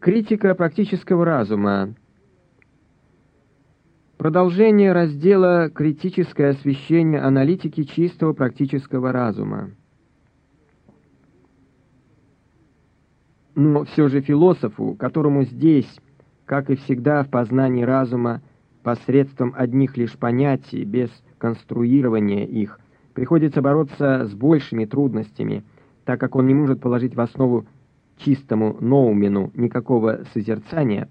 Критика практического разума. Продолжение раздела «Критическое освещение аналитики чистого практического разума». Но все же философу, которому здесь, как и всегда в познании разума, посредством одних лишь понятий, без конструирования их, приходится бороться с большими трудностями, так как он не может положить в основу чистому ноумену никакого созерцания,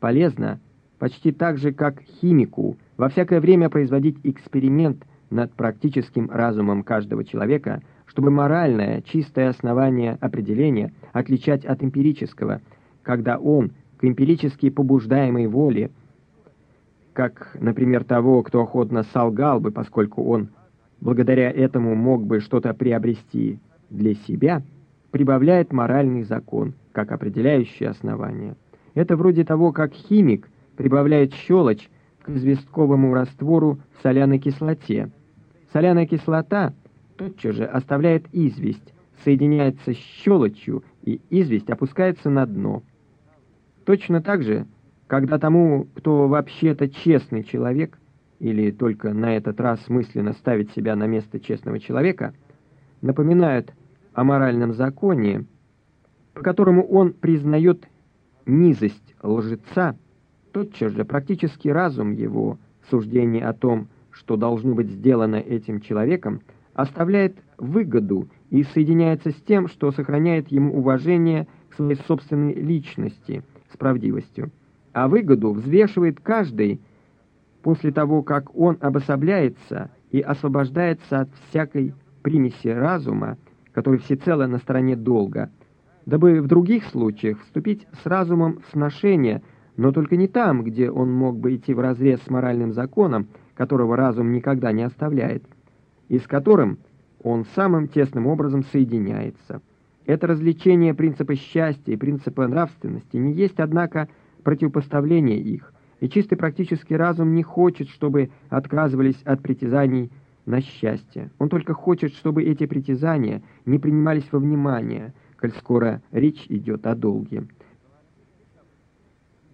полезно, почти так же, как химику, во всякое время производить эксперимент над практическим разумом каждого человека, чтобы моральное, чистое основание определения отличать от эмпирического, когда он, к эмпирически побуждаемой воле, как, например, того, кто охотно солгал бы, поскольку он благодаря этому мог бы что-то приобрести для себя, прибавляет моральный закон, как определяющее основание. Это вроде того, как химик прибавляет щелочь к известковому раствору в соляной кислоте. Соляная кислота тотчас же оставляет известь, соединяется с щелочью, и известь опускается на дно. Точно так же, когда тому, кто вообще-то честный человек, или только на этот раз мысленно ставить себя на место честного человека, напоминают о моральном законе, по которому он признает низость лжеца, тотчас же практически разум его, суждение о том, что должно быть сделано этим человеком, оставляет выгоду и соединяется с тем, что сохраняет ему уважение к своей собственной личности с правдивостью, а выгоду взвешивает каждый, после того, как он обособляется и освобождается от всякой примеси разума, который всецело на стороне долга, дабы в других случаях вступить с разумом в сношение, но только не там, где он мог бы идти вразрез с моральным законом, которого разум никогда не оставляет, и с которым он самым тесным образом соединяется. Это развлечение принципа счастья и принципа нравственности не есть, однако, противопоставление их – и чистый практический разум не хочет, чтобы отказывались от притязаний на счастье. Он только хочет, чтобы эти притязания не принимались во внимание, коль скоро речь идет о долге.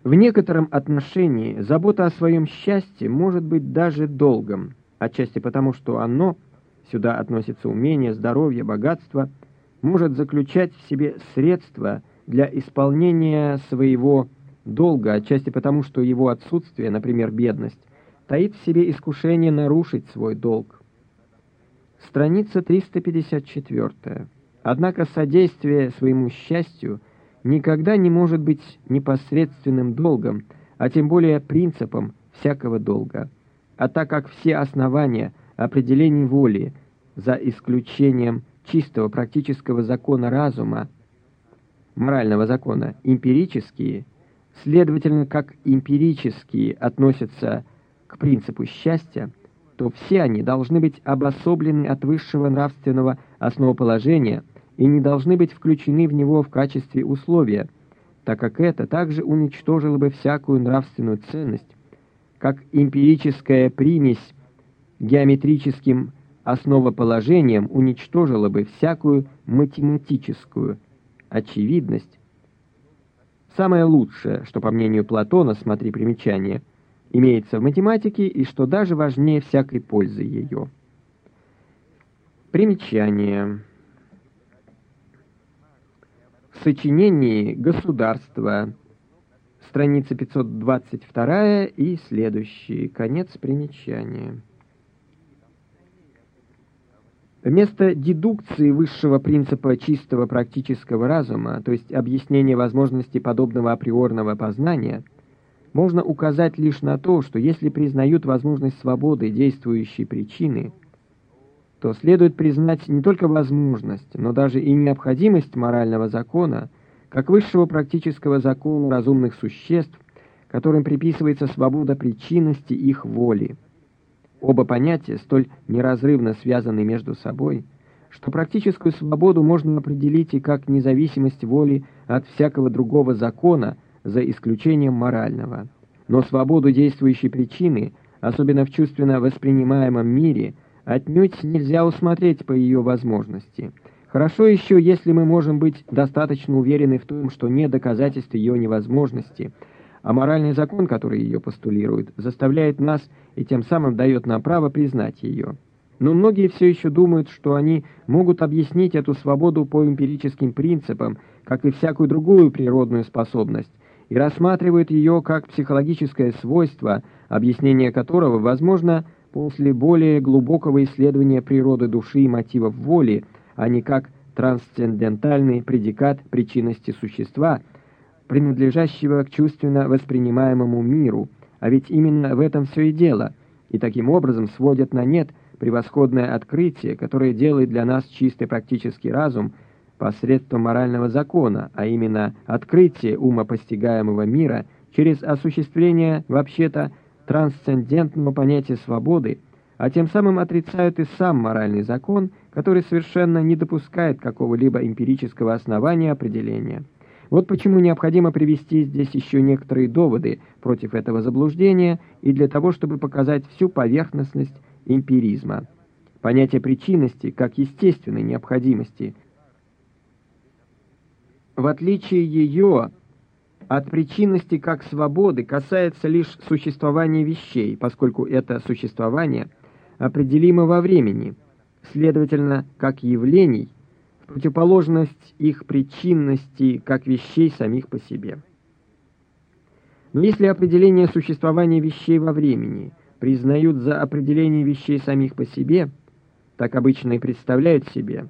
В некотором отношении забота о своем счастье может быть даже долгом, отчасти потому, что оно, сюда относится умение, здоровье, богатство, может заключать в себе средства для исполнения своего долго, отчасти потому, что его отсутствие, например, бедность, таит в себе искушение нарушить свой долг. Страница 354. Однако содействие своему счастью никогда не может быть непосредственным долгом, а тем более принципом всякого долга. А так как все основания определений воли, за исключением чистого практического закона разума, морального закона, эмпирические – Следовательно, как эмпирические относятся к принципу счастья, то все они должны быть обособлены от высшего нравственного основоположения и не должны быть включены в него в качестве условия, так как это также уничтожило бы всякую нравственную ценность, как эмпирическая примесь геометрическим основоположением уничтожила бы всякую математическую очевидность, Самое лучшее, что, по мнению Платона, смотри примечание, имеется в математике и что даже важнее всякой пользы ее. Примечание. В сочинении «Государство», страница 522 и следующие, конец примечания. Вместо дедукции высшего принципа чистого практического разума, то есть объяснения возможности подобного априорного познания, можно указать лишь на то, что если признают возможность свободы действующей причины, то следует признать не только возможность, но даже и необходимость морального закона, как высшего практического закона разумных существ, которым приписывается свобода причинности их воли. Оба понятия столь неразрывно связаны между собой, что практическую свободу можно определить и как независимость воли от всякого другого закона, за исключением морального. Но свободу действующей причины, особенно в чувственно воспринимаемом мире, отнюдь нельзя усмотреть по ее возможности. Хорошо еще, если мы можем быть достаточно уверены в том, что нет доказательств ее невозможности, а моральный закон, который ее постулирует, заставляет нас и тем самым дает нам право признать ее. Но многие все еще думают, что они могут объяснить эту свободу по эмпирическим принципам, как и всякую другую природную способность, и рассматривают ее как психологическое свойство, объяснение которого возможно после более глубокого исследования природы души и мотивов воли, а не как трансцендентальный предикат причинности существа, принадлежащего к чувственно воспринимаемому миру, а ведь именно в этом все и дело, и таким образом сводят на нет превосходное открытие, которое делает для нас чистый практический разум посредством морального закона, а именно открытие умопостигаемого мира через осуществление вообще-то трансцендентного понятия свободы, а тем самым отрицают и сам моральный закон, который совершенно не допускает какого-либо эмпирического основания определения. Вот почему необходимо привести здесь еще некоторые доводы против этого заблуждения и для того, чтобы показать всю поверхностность эмпиризма. Понятие причинности как естественной необходимости. В отличие ее от причинности как свободы касается лишь существования вещей, поскольку это существование определимо во времени, следовательно, как явлений, в противоположность их причинности как вещей самих по себе. Но если определение существования вещей во времени – признают за определение вещей самих по себе, так обычно и представляют себе,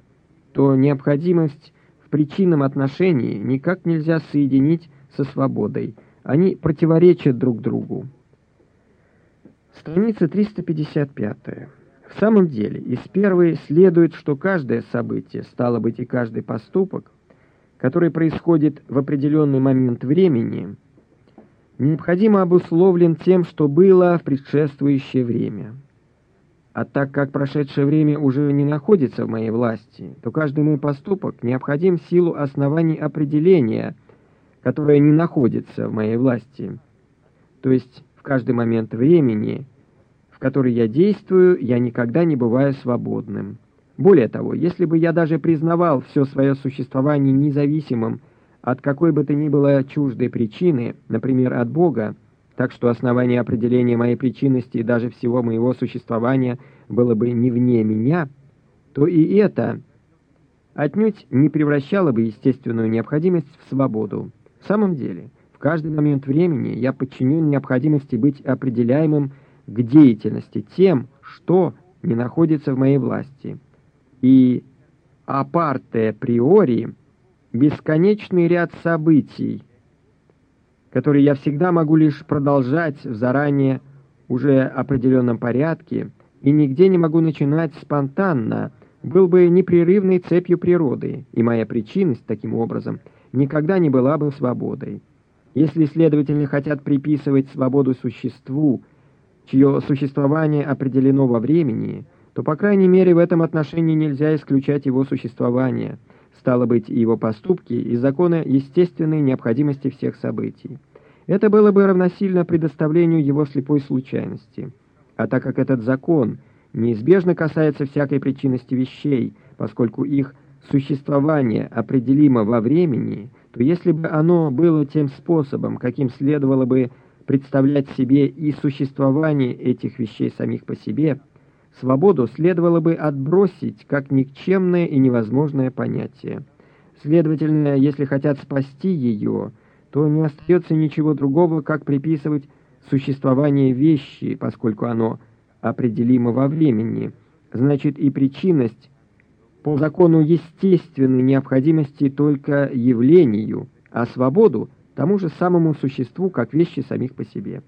то необходимость в причинном отношении никак нельзя соединить со свободой. Они противоречат друг другу. Страница 355. В самом деле, из первой следует, что каждое событие, стало быть и каждый поступок, который происходит в определенный момент времени – необходимо обусловлен тем, что было в предшествующее время. А так как прошедшее время уже не находится в моей власти, то каждый мой поступок необходим в силу оснований определения, которое не находится в моей власти. То есть в каждый момент времени, в который я действую, я никогда не бываю свободным. Более того, если бы я даже признавал все свое существование независимым от какой бы то ни было чуждой причины, например, от Бога, так что основание определения моей причинности и даже всего моего существования было бы не вне меня, то и это отнюдь не превращало бы естественную необходимость в свободу. В самом деле, в каждый момент времени я подчинен необходимости быть определяемым к деятельности тем, что не находится в моей власти. И апарте приори бесконечный ряд событий, которые я всегда могу лишь продолжать в заранее уже определенном порядке и нигде не могу начинать спонтанно, был бы непрерывной цепью природы, и моя причинность, таким образом, никогда не была бы свободой. Если исследователи хотят приписывать свободу существу, чье существование определено во времени, то, по крайней мере, в этом отношении нельзя исключать его существование – стало быть, и его поступки, и закона естественной необходимости всех событий. Это было бы равносильно предоставлению его слепой случайности. А так как этот закон неизбежно касается всякой причинности вещей, поскольку их существование определимо во времени, то если бы оно было тем способом, каким следовало бы представлять себе и существование этих вещей самих по себе – Свободу следовало бы отбросить как никчемное и невозможное понятие. Следовательно, если хотят спасти ее, то не остается ничего другого, как приписывать существование вещи, поскольку оно определимо во времени. Значит, и причинность по закону естественной необходимости только явлению, а свободу тому же самому существу, как вещи самих по себе.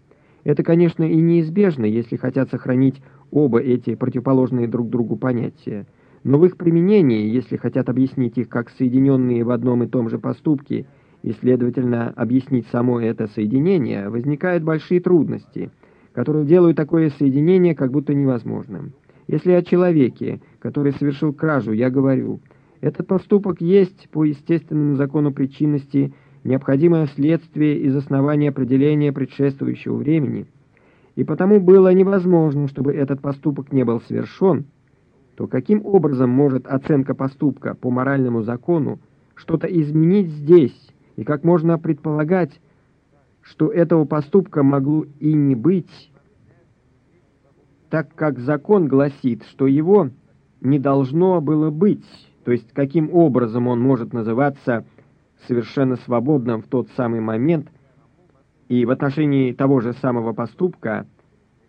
Это, конечно, и неизбежно, если хотят сохранить оба эти противоположные друг другу понятия. Но в их применении, если хотят объяснить их как соединенные в одном и том же поступке, и, следовательно, объяснить само это соединение, возникают большие трудности, которые делают такое соединение как будто невозможным. Если о человеке, который совершил кражу, я говорю, этот поступок есть по естественному закону причинности необходимое следствие из основания определения предшествующего времени, и потому было невозможно, чтобы этот поступок не был совершен, то каким образом может оценка поступка по моральному закону что-то изменить здесь, и как можно предполагать, что этого поступка могло и не быть, так как закон гласит, что его не должно было быть, то есть каким образом он может называться совершенно свободным в тот самый момент и в отношении того же самого поступка,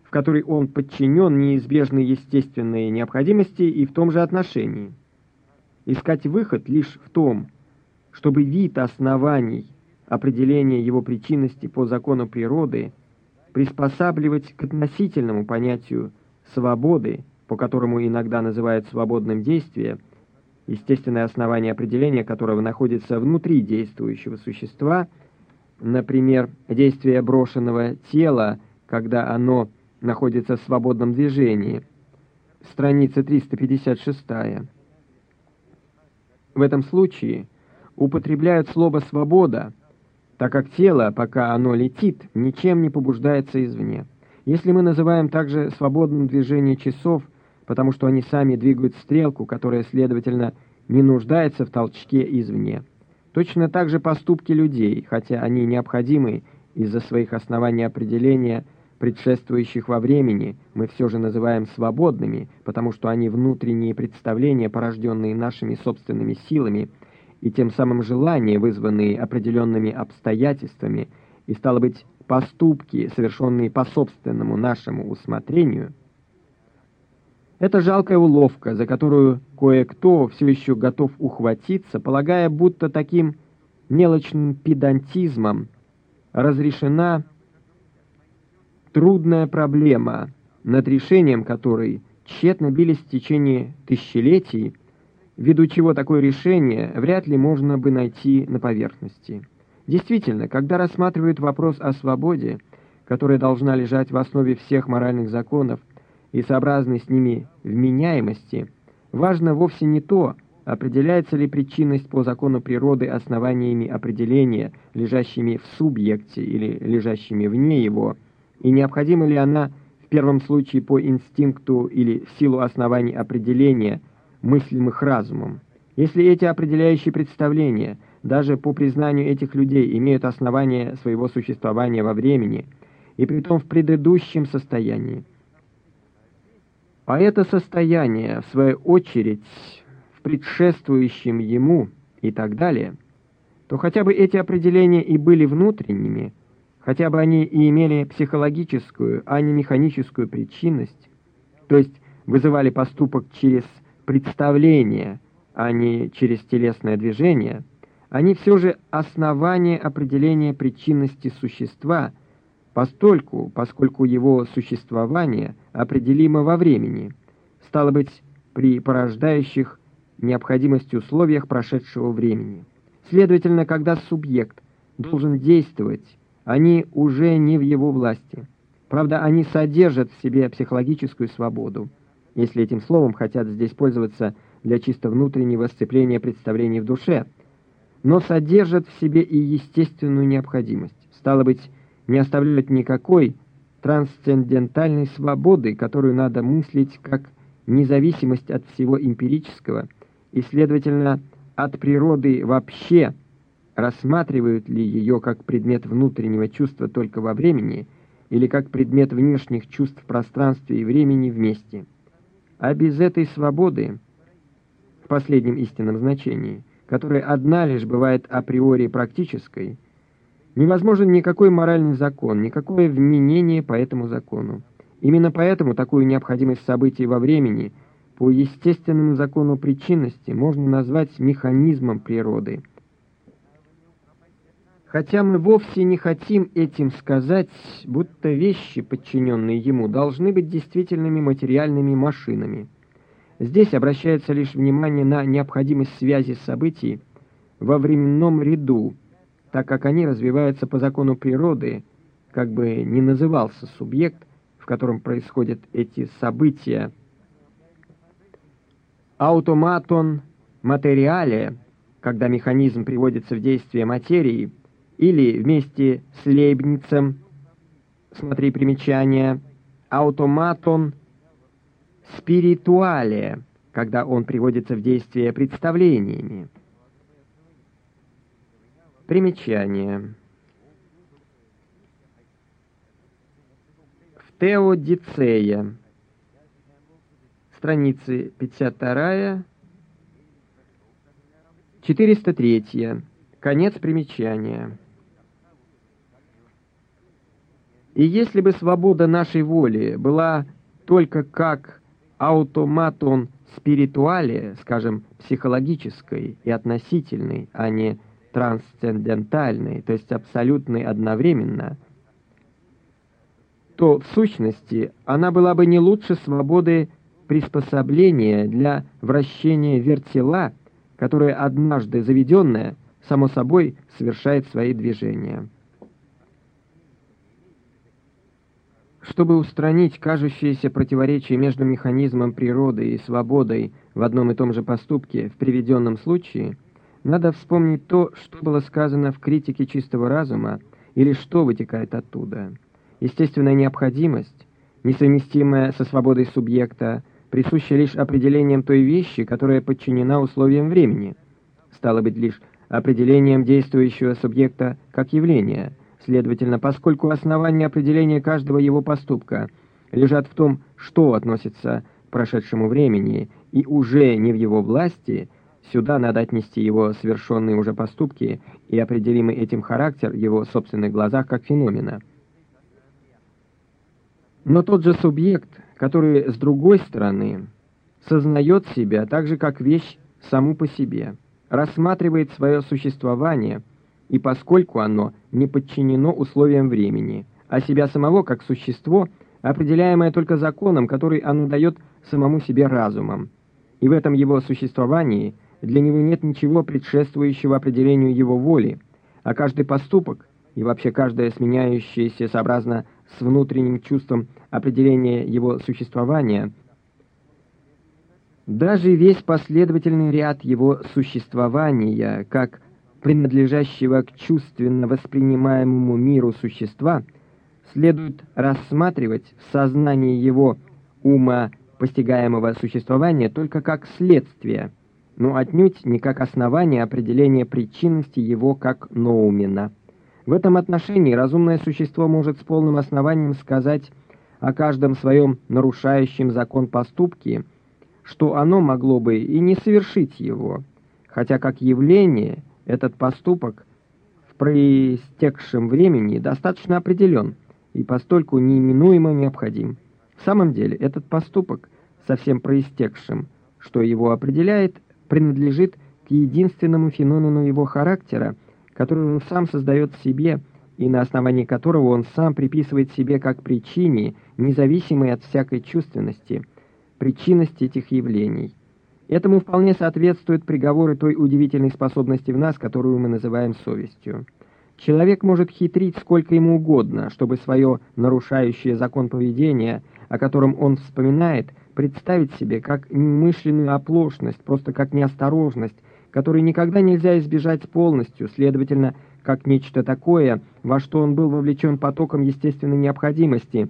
в который он подчинен неизбежной естественной необходимости и в том же отношении. Искать выход лишь в том, чтобы вид оснований определения его причинности по закону природы приспосабливать к относительному понятию свободы, по которому иногда называют свободным действие, естественное основание определения которого находится внутри действующего существа, например, действие брошенного тела, когда оно находится в свободном движении. Страница 356. В этом случае употребляют слово «свобода», так как тело, пока оно летит, ничем не побуждается извне. Если мы называем также свободным движение часов, потому что они сами двигают стрелку, которая, следовательно, не нуждается в толчке извне. Точно так же поступки людей, хотя они необходимы из-за своих оснований определения, предшествующих во времени, мы все же называем свободными, потому что они внутренние представления, порожденные нашими собственными силами, и тем самым желания, вызванные определенными обстоятельствами, и, стало быть, поступки, совершенные по собственному нашему усмотрению, это жалкая уловка, за которую кое-кто все еще готов ухватиться, полагая, будто таким мелочным педантизмом разрешена трудная проблема, над решением которой тщетно бились в течение тысячелетий, ввиду чего такое решение вряд ли можно бы найти на поверхности. Действительно, когда рассматривают вопрос о свободе, которая должна лежать в основе всех моральных законов и сообразной с ними вменяемости, важно вовсе не то, определяется ли причинность по закону природы основаниями определения, лежащими в субъекте или лежащими вне его, и необходима ли она в первом случае по инстинкту или в силу оснований определения, мыслимых разумом. Если эти определяющие представления – даже по признанию этих людей, имеют основание своего существования во времени, и притом в предыдущем состоянии. А это состояние, в свою очередь, в предшествующем ему и так далее, то хотя бы эти определения и были внутренними, хотя бы они и имели психологическую, а не механическую причинность, то есть вызывали поступок через представление, а не через телесное движение – они все же основание определения причинности существа, постольку, поскольку его существование определимо во времени, стало быть, при порождающих необходимости условиях прошедшего времени. Следовательно, когда субъект должен действовать, они уже не в его власти. Правда, они содержат в себе психологическую свободу, если этим словом хотят здесь пользоваться для чисто внутреннего сцепления представлений в душе – но содержат в себе и естественную необходимость. Стало быть, не оставляют никакой трансцендентальной свободы, которую надо мыслить как независимость от всего эмпирического и, следовательно, от природы вообще, рассматривают ли ее как предмет внутреннего чувства только во времени или как предмет внешних чувств в пространстве и времени вместе. А без этой свободы, в последнем истинном значении – которая одна лишь бывает априори практической, невозможен никакой моральный закон, никакое вменение по этому закону. Именно поэтому такую необходимость событий во времени по естественному закону причинности можно назвать механизмом природы. Хотя мы вовсе не хотим этим сказать, будто вещи, подчиненные ему, должны быть действительными материальными машинами – Здесь обращается лишь внимание на необходимость связи событий во временном ряду, так как они развиваются по закону природы, как бы ни назывался субъект, в котором происходят эти события. Автоматон материале, когда механизм приводится в действие материи, или вместе с Лейбницем, смотри примечание, автоматон спиритуале, когда он приводится в действие представлениями. Примечание. В Теодицея. Страницы 52 403. Конец примечания. И если бы свобода нашей воли была только как автоматон спиритуале, скажем, психологической и относительной, а не трансцендентальной, то есть абсолютной одновременно, то в сущности она была бы не лучше свободы приспособления для вращения вертела, которое однажды заведенное, само собой, совершает свои движения. Чтобы устранить кажущееся противоречие между механизмом природы и свободой в одном и том же поступке в приведенном случае, надо вспомнить то, что было сказано в критике чистого разума или что вытекает оттуда. Естественная необходимость, несовместимая со свободой субъекта, присуща лишь определением той вещи, которая подчинена условиям времени, стало быть лишь определением действующего субъекта как явления – Следовательно, поскольку основания определения каждого его поступка лежат в том, что относится к прошедшему времени и уже не в его власти, сюда надо отнести его совершенные уже поступки и определимый этим характер его собственных глазах как феномена. Но тот же субъект, который с другой стороны сознает себя так же, как вещь саму по себе, рассматривает свое существование – и поскольку оно не подчинено условиям времени, а себя самого как существо, определяемое только законом, который оно дает самому себе разумом. И в этом его существовании для него нет ничего предшествующего определению его воли, а каждый поступок и вообще каждое сменяющееся сообразно с внутренним чувством определения его существования – даже весь последовательный ряд его существования, как принадлежащего к чувственно воспринимаемому миру существа, следует рассматривать в сознании его ума постигаемого существования только как следствие, но отнюдь не как основание определения причинности его как ноумена. В этом отношении разумное существо может с полным основанием сказать о каждом своем нарушающем закон поступке, что оно могло бы и не совершить его, хотя как явление – этот поступок в проистекшем времени достаточно определен и постольку неименуемо необходим. В самом деле этот поступок, совсем проистекшим, что его определяет, принадлежит к единственному феномену его характера, который он сам создает в себе и на основании которого он сам приписывает себе как причине, независимой от всякой чувственности, причинности этих явлений. Этому вполне соответствуют приговоры той удивительной способности в нас, которую мы называем совестью. Человек может хитрить сколько ему угодно, чтобы свое нарушающее закон поведения, о котором он вспоминает, представить себе как немышленную оплошность, просто как неосторожность, которой никогда нельзя избежать полностью, следовательно, как нечто такое, во что он был вовлечен потоком естественной необходимости,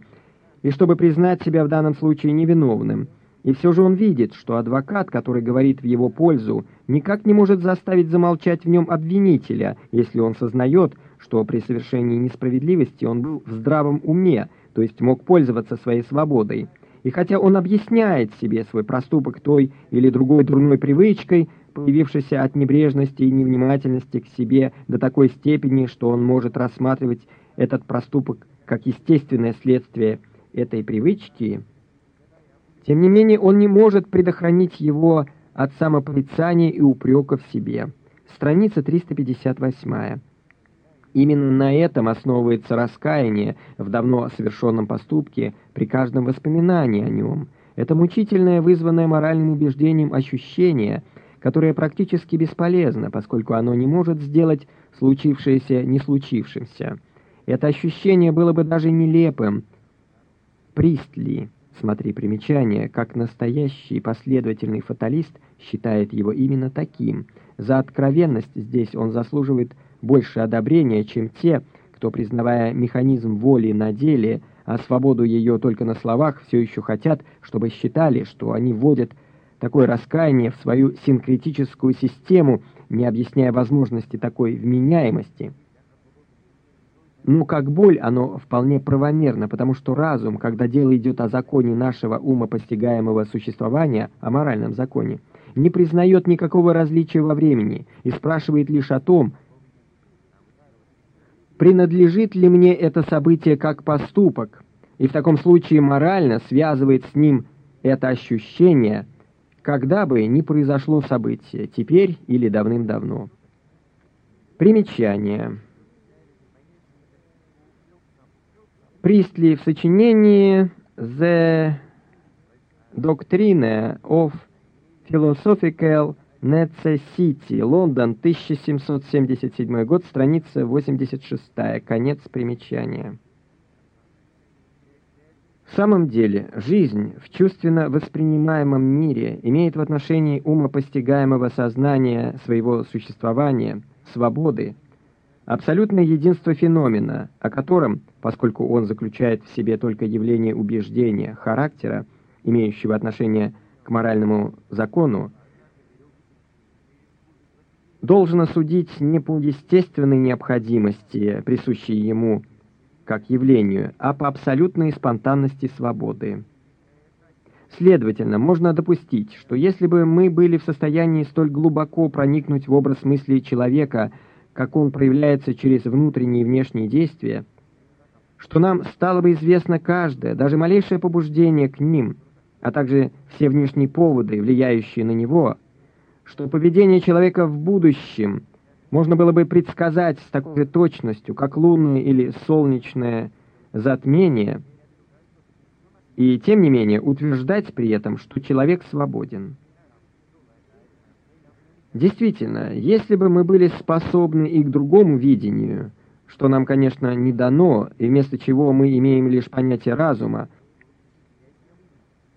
и чтобы признать себя в данном случае невиновным – и все же он видит, что адвокат, который говорит в его пользу, никак не может заставить замолчать в нем обвинителя, если он сознает, что при совершении несправедливости он был в здравом уме, то есть мог пользоваться своей свободой. И хотя он объясняет себе свой проступок той или другой дурной привычкой, появившейся от небрежности и невнимательности к себе до такой степени, что он может рассматривать этот проступок как естественное следствие этой привычки, тем не менее, он не может предохранить его от самопорицания и упрека в себе. Страница 358. Именно на этом основывается раскаяние в давно совершенном поступке при каждом воспоминании о нем. Это мучительное, вызванное моральным убеждением ощущение, которое практически бесполезно, поскольку оно не может сделать случившееся не случившимся. Это ощущение было бы даже нелепым. Пристли Смотри примечание, как настоящий последовательный фаталист считает его именно таким. За откровенность здесь он заслуживает больше одобрения, чем те, кто, признавая механизм воли на деле, а свободу ее только на словах, все еще хотят, чтобы считали, что они вводят такое раскаяние в свою синкретическую систему, не объясняя возможности такой вменяемости. Но как боль оно вполне правомерно, потому что разум, когда дело идет о законе нашего ума постигаемого существования, о моральном законе, не признает никакого различия во времени и спрашивает лишь о том, принадлежит ли мне это событие как поступок, и в таком случае морально связывает с ним это ощущение, когда бы ни произошло событие, теперь или давным-давно. Примечание. Пристли в сочинении «The Doctrine of Philosophical Necessity», Лондон, 1777 год, страница 86, конец примечания. В самом деле, жизнь в чувственно воспринимаемом мире имеет в отношении умопостигаемого сознания своего существования, свободы, абсолютное единство феномена, о котором, поскольку он заключает в себе только явление убеждения, характера, имеющего отношение к моральному закону, должен осудить не по естественной необходимости, присущей ему как явлению, а по абсолютной спонтанности свободы. Следовательно, можно допустить, что если бы мы были в состоянии столь глубоко проникнуть в образ мысли человека, как он проявляется через внутренние и внешние действия, что нам стало бы известно каждое, даже малейшее побуждение к ним, а также все внешние поводы, влияющие на него, что поведение человека в будущем можно было бы предсказать с такой же точностью, как лунное или солнечное затмение, и тем не менее утверждать при этом, что человек свободен. Действительно, если бы мы были способны и к другому видению, что нам, конечно, не дано, и вместо чего мы имеем лишь понятие разума,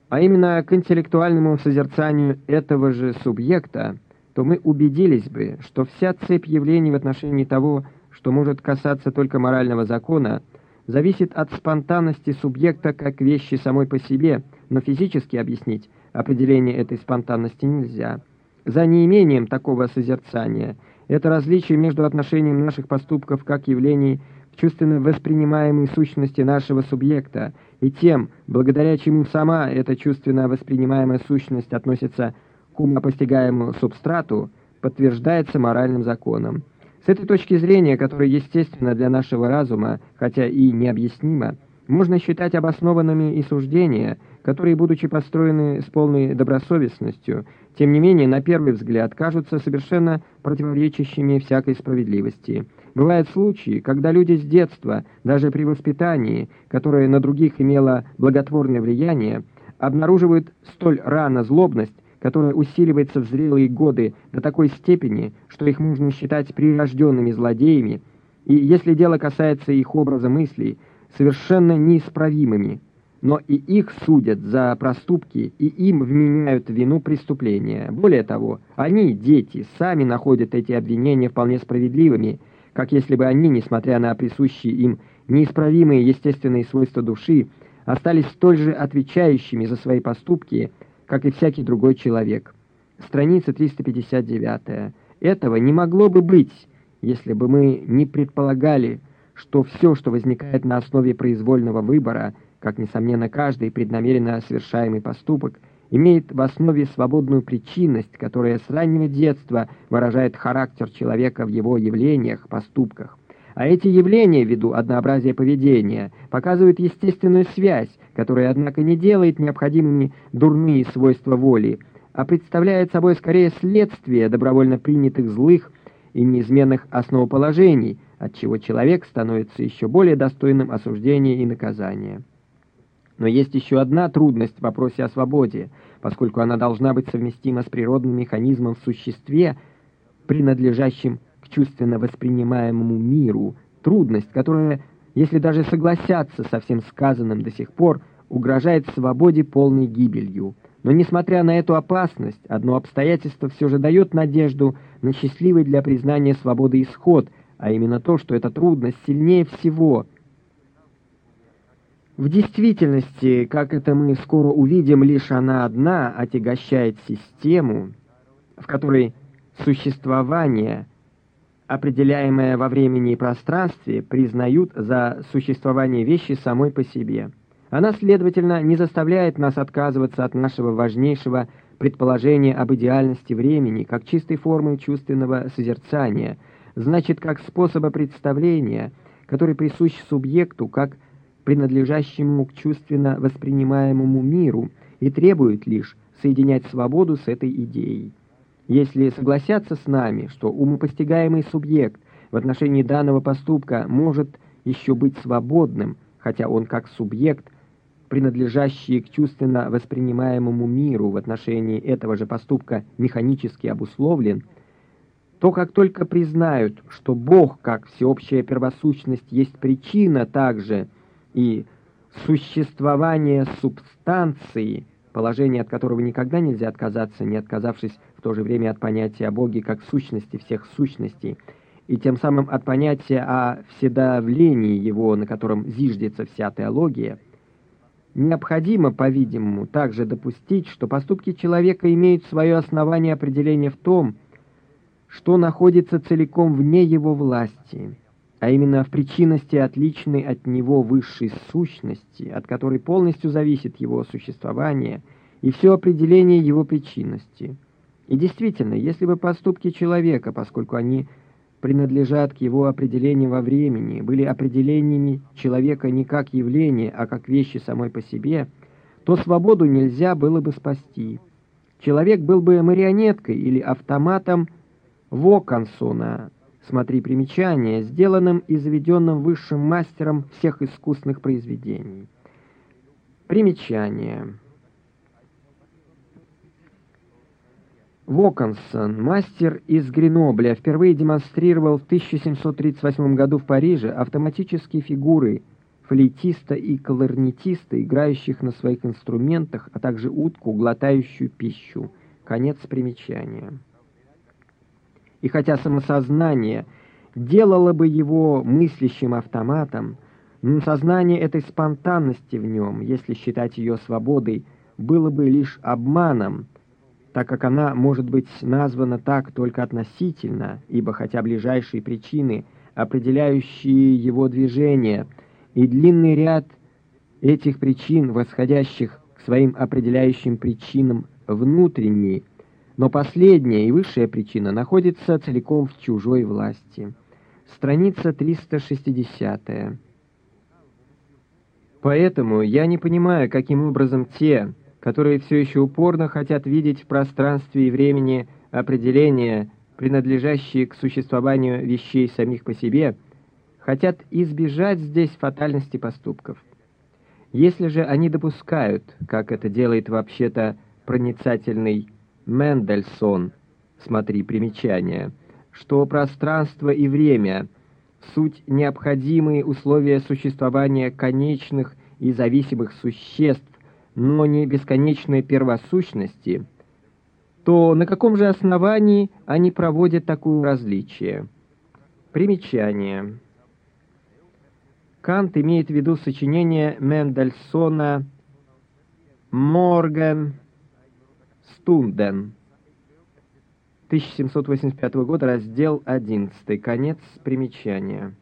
а именно к интеллектуальному созерцанию этого же субъекта, то мы убедились бы, что вся цепь явлений в отношении того, что может касаться только морального закона, зависит от спонтанности субъекта как вещи самой по себе, но физически объяснить определение этой спонтанности нельзя. За неимением такого созерцания это различие между отношением наших поступков как явлений чувственно воспринимаемой сущности нашего субъекта и тем, благодаря чему сама эта чувственно воспринимаемая сущность относится к умопостигаемому субстрату, подтверждается моральным законом. С этой точки зрения, которая естественна для нашего разума, хотя и необъяснима, можно считать обоснованными и суждения, которые, будучи построены с полной добросовестностью, тем не менее, на первый взгляд, кажутся совершенно противоречащими всякой справедливости – Бывают случаи, когда люди с детства, даже при воспитании, которое на других имело благотворное влияние, обнаруживают столь рано злобность, которая усиливается в зрелые годы до такой степени, что их можно считать прирожденными злодеями, и, если дело касается их образа мыслей, совершенно неисправимыми, но и их судят за проступки, и им вменяют вину преступления. Более того, они, дети, сами находят эти обвинения вполне справедливыми, как если бы они, несмотря на присущие им неисправимые естественные свойства души, остались столь же отвечающими за свои поступки, как и всякий другой человек. Страница 359. Этого не могло бы быть, если бы мы не предполагали, что все, что возникает на основе произвольного выбора, как, несомненно, каждый преднамеренно совершаемый поступок – имеет в основе свободную причинность, которая с раннего детства выражает характер человека в его явлениях, поступках. А эти явления, ввиду однообразия поведения, показывают естественную связь, которая, однако, не делает необходимыми дурные свойства воли, а представляет собой скорее следствие добровольно принятых злых и неизменных основоположений, отчего человек становится еще более достойным осуждения и наказания. Но есть еще одна трудность в вопросе о свободе, поскольку она должна быть совместима с природным механизмом в существе, принадлежащим к чувственно воспринимаемому миру, трудность, которая, если даже согласятся со всем сказанным до сих пор, угрожает свободе полной гибелью. Но несмотря на эту опасность, одно обстоятельство все же дает надежду на счастливый для признания свободы исход, а именно то, что эта трудность сильнее всего – В действительности, как это мы скоро увидим, лишь она одна отягощает систему, в которой существование, определяемое во времени и пространстве, признают за существование вещи самой по себе. Она, следовательно, не заставляет нас отказываться от нашего важнейшего предположения об идеальности времени, как чистой формы чувственного созерцания, значит, как способа представления, который присущ субъекту, как принадлежащему к чувственно воспринимаемому миру, и требует лишь соединять свободу с этой идеей. Если согласятся с нами, что умопостигаемый субъект в отношении данного поступка может еще быть свободным, хотя он как субъект, принадлежащий к чувственно воспринимаемому миру в отношении этого же поступка механически обусловлен, то как только признают, что Бог, как всеобщая первосущность, есть причина также и существование субстанции, положение от которого никогда нельзя отказаться, не отказавшись в то же время от понятия о Боге как сущности всех сущностей, и тем самым от понятия о вседавлении его, на котором зиждется вся теология, необходимо, по-видимому, также допустить, что поступки человека имеют свое основание определения в том, что находится целиком вне его власти – а именно в причинности отличной от него высшей сущности, от которой полностью зависит его существование и все определение его причинности. И действительно, если бы поступки человека, поскольку они принадлежат к его определению во времени, были определениями человека не как явления, а как вещи самой по себе, то свободу нельзя было бы спасти. Человек был бы марионеткой или автоматом Вокансона, Смотри примечание, сделанным и заведенным высшим мастером всех искусных произведений. Примечание. Вокансон, мастер из Гренобля, впервые демонстрировал в 1738 году в Париже автоматические фигуры флейтиста и кларнетиста, играющих на своих инструментах, а также утку, глотающую пищу. Конец примечания и хотя самосознание делало бы его мыслящим автоматом, но сознание этой спонтанности в нем, если считать ее свободой, было бы лишь обманом, так как она может быть названа так только относительно, ибо хотя ближайшие причины, определяющие его движение, и длинный ряд этих причин, восходящих к своим определяющим причинам внутренние, но последняя и высшая причина находится целиком в чужой власти. Страница 360. Поэтому я не понимаю, каким образом те, которые все еще упорно хотят видеть в пространстве и времени определения, принадлежащие к существованию вещей самих по себе, хотят избежать здесь фатальности поступков. Если же они допускают, как это делает вообще-то проницательный Мендельсон, смотри примечание, что пространство и время — суть необходимые условия существования конечных и зависимых существ, но не бесконечной первосущности, то на каком же основании они проводят такое различие? Примечание. Кант имеет в виду сочинение Мендельсона «Морген» Стунден. 1785 года, раздел 11, конец примечания.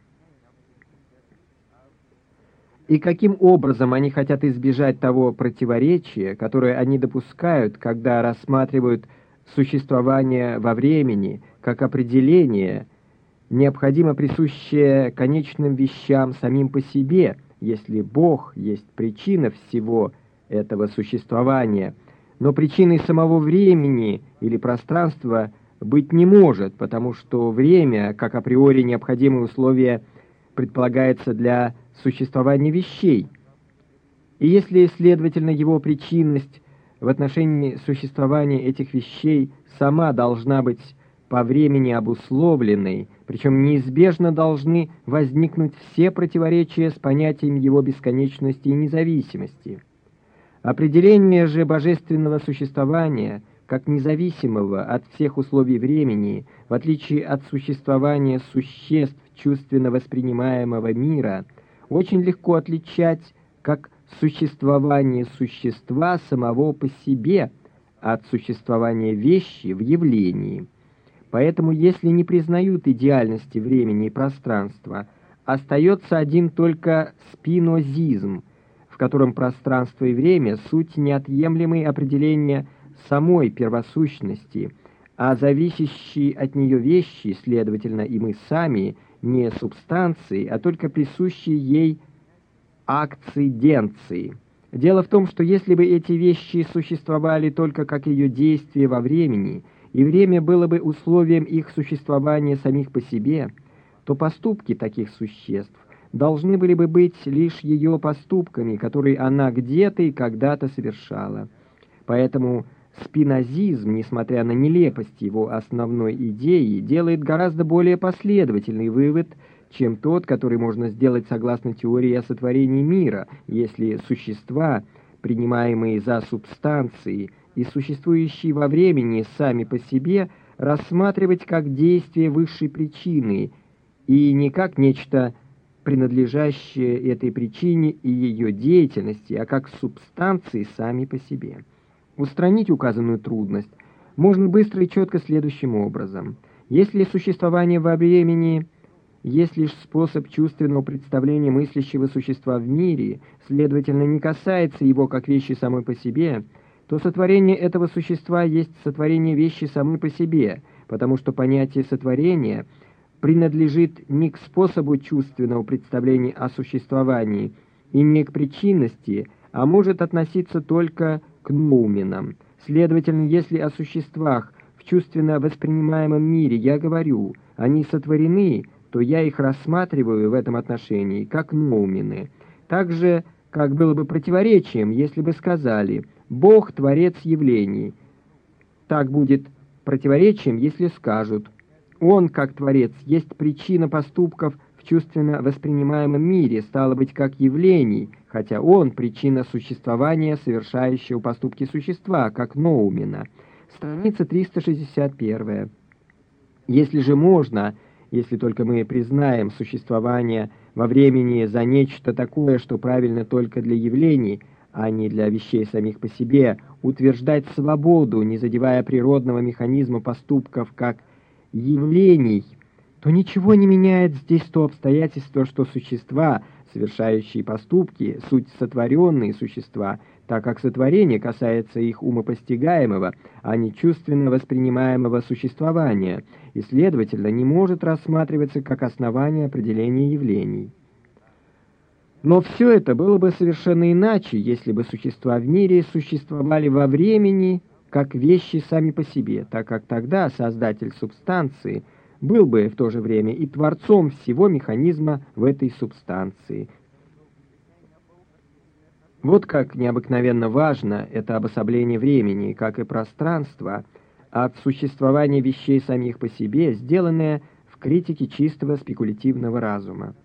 И каким образом они хотят избежать того противоречия, которое они допускают, когда рассматривают существование во времени как определение, необходимо присущее конечным вещам самим по себе, если Бог есть причина всего этого существования – но причиной самого времени или пространства быть не может, потому что время, как априори необходимое условие, предполагается для существования вещей. И если, следовательно, его причинность в отношении существования этих вещей сама должна быть по времени обусловленной, причем неизбежно должны возникнуть все противоречия с понятием его бесконечности и независимости – Определение же божественного существования как независимого от всех условий времени, в отличие от существования существ чувственно воспринимаемого мира, очень легко отличать как существование существа самого по себе от существования вещи в явлении. Поэтому, если не признают идеальности времени и пространства, остается один только спинозизм, в котором пространство и время — суть неотъемлемые определения самой первосущности, а зависящие от нее вещи, следовательно, и мы сами, не субстанции, а только присущие ей акциденции. Дело в том, что если бы эти вещи существовали только как ее действие во времени, и время было бы условием их существования самих по себе, то поступки таких существ должны были бы быть лишь ее поступками, которые она где-то и когда-то совершала. Поэтому спинозизм, несмотря на нелепость его основной идеи, делает гораздо более последовательный вывод – чем тот, который можно сделать согласно теории о сотворении мира, если существа, принимаемые за субстанции и существующие во времени сами по себе, рассматривать как действие высшей причины и не как нечто принадлежащее этой причине и ее деятельности, а как субстанции сами по себе. Устранить указанную трудность можно быстро и четко следующим образом. Если существование во времени есть лишь способ чувственного представления мыслящего существа в мире, следовательно, не касается его как вещи самой по себе, то сотворение этого существа есть сотворение вещи самой по себе, потому что понятие сотворения принадлежит не к способу чувственного представления о существовании и не к причинности, а может относиться только к ноуменам. Следовательно, если о существах в чувственно воспринимаемом мире я говорю, они сотворены, то я их рассматриваю в этом отношении как ноумены. Так же, как было бы противоречием, если бы сказали «Бог – творец явлений». Так будет противоречием, если скажут «Он, как творец, есть причина поступков в чувственно воспринимаемом мире, стало быть, как явлений, хотя Он – причина существования совершающего поступки существа, как ноумена». Страница 361. Если же можно если только мы признаем существование во времени за нечто такое, что правильно только для явлений, а не для вещей самих по себе, утверждать свободу, не задевая природного механизма поступков как явлений, то ничего не меняет здесь то обстоятельство, что существа, совершающие поступки, суть сотворенные существа — так как сотворение касается их умопостигаемого, а не чувственно воспринимаемого существования, и, следовательно, не может рассматриваться как основание определения явлений. Но все это было бы совершенно иначе, если бы существа в мире существовали во времени, как вещи сами по себе, так как тогда создатель субстанции был бы в то же время и творцом всего механизма в этой субстанции, вот как необыкновенно важно это обособление времени, как и пространства, от существования вещей самих по себе, сделанное в критике чистого спекулятивного разума.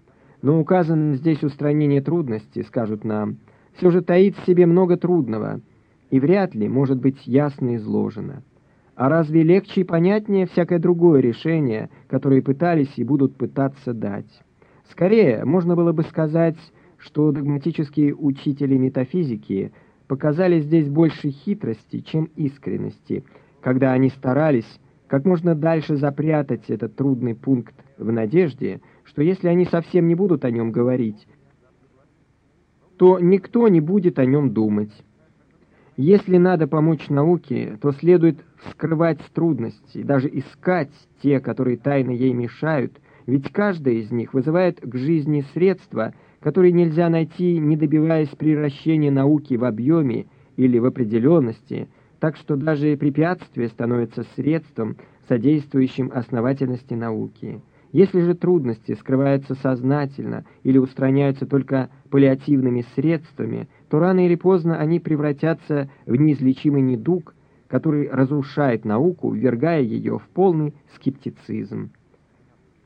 Но указанное здесь устранение трудностей, скажут нам, все же таит в себе много трудного и вряд ли может быть ясно изложено. А разве легче и понятнее всякое другое решение, которое пытались и будут пытаться дать? Скорее, можно было бы сказать что догматические учители метафизики показали здесь больше хитрости, чем искренности, когда они старались как можно дальше запрятать этот трудный пункт в надежде, что если они совсем не будут о нем говорить, то никто не будет о нем думать. Если надо помочь науке, то следует скрывать трудности, даже искать те, которые тайно ей мешают, ведь каждая из них вызывает к жизни средства – который нельзя найти, не добиваясь превращения науки в объеме или в определенности, так что даже препятствие становится средством, содействующим основательности науки. Если же трудности скрываются сознательно или устраняются только паллиативными средствами, то рано или поздно они превратятся в неизлечимый недуг, который разрушает науку, ввергая ее в полный скептицизм.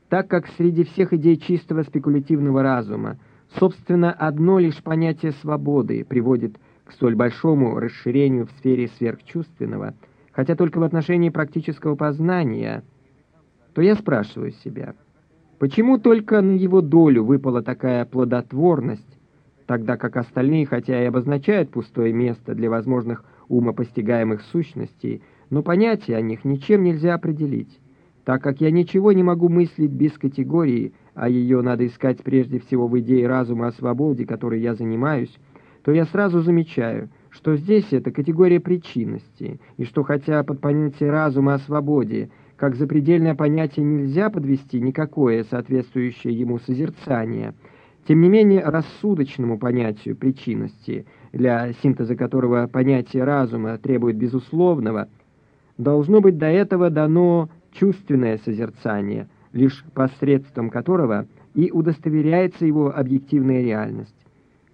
Так как среди всех идей чистого спекулятивного разума Собственно, одно лишь понятие свободы приводит к столь большому расширению в сфере сверхчувственного, хотя только в отношении практического познания, то я спрашиваю себя, почему только на его долю выпала такая плодотворность тогда как остальные, хотя и обозначают пустое место для возможных умопостигаемых сущностей, но понятия о них ничем нельзя определить. Так как я ничего не могу мыслить без категории, а ее надо искать прежде всего в идее разума о свободе, которой я занимаюсь, то я сразу замечаю, что здесь это категория причинности, и что хотя под понятие разума о свободе, как запредельное понятие нельзя подвести никакое соответствующее ему созерцание, тем не менее рассудочному понятию причинности, для синтеза которого понятие разума требует безусловного, должно быть до этого дано чувственное созерцание, лишь посредством которого и удостоверяется его объективная реальность.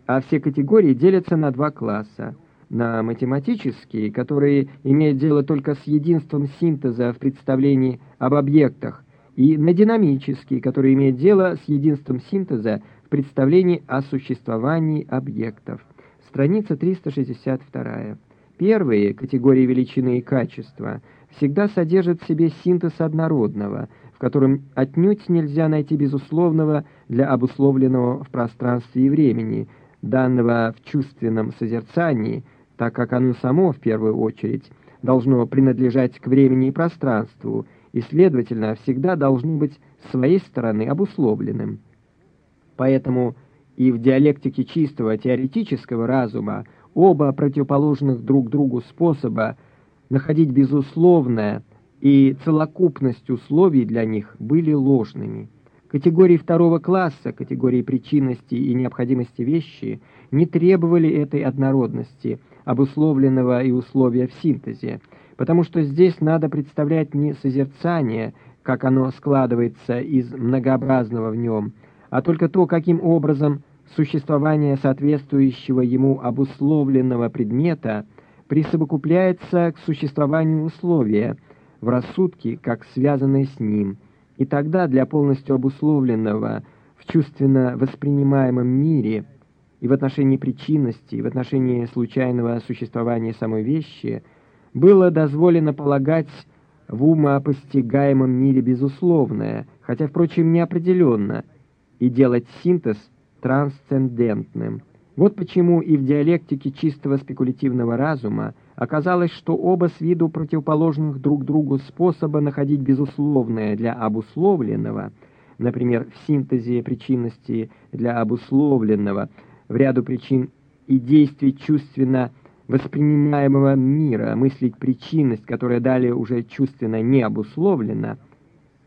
А все категории делятся на два класса – на математические, которые имеют дело только с единством синтеза в представлении об объектах, и на динамические, которые имеют дело с единством синтеза в представлении о существовании объектов. Страница 362. Первые категории величины и качества всегда содержат в себе синтез однородного, в котором отнюдь нельзя найти безусловного для обусловленного в пространстве и времени, данного в чувственном созерцании, так как оно само, в первую очередь, должно принадлежать к времени и пространству, и, следовательно, всегда должно быть с своей стороны обусловленным. Поэтому и в диалектике чистого теоретического разума оба противоположных друг другу способа находить безусловное и целокупность условий для них были ложными. Категории второго класса, категории причинности и необходимости вещи, не требовали этой однородности – обусловленного и условия в синтезе, потому что здесь надо представлять не созерцание, как оно складывается из многообразного в нем, а только то, каким образом существование соответствующего ему обусловленного предмета присовокупляется к существованию условия в рассудке, как связанное с ним, и тогда для полностью обусловленного в чувственно воспринимаемом мире – и в отношении причинности, и в отношении случайного существования самой вещи было дозволено полагать в умопостигаемом мире безусловное, хотя, впрочем, неопределенно, и делать синтез трансцендентным. Вот почему и в диалектике чистого спекулятивного разума оказалось, что оба с виду противоположных друг другу способа находить безусловное для обусловленного, например, в синтезе причинности для обусловленного – в ряду причин и действий чувственно воспринимаемого мира, мыслить причинность, которая далее уже чувственно не обусловлена,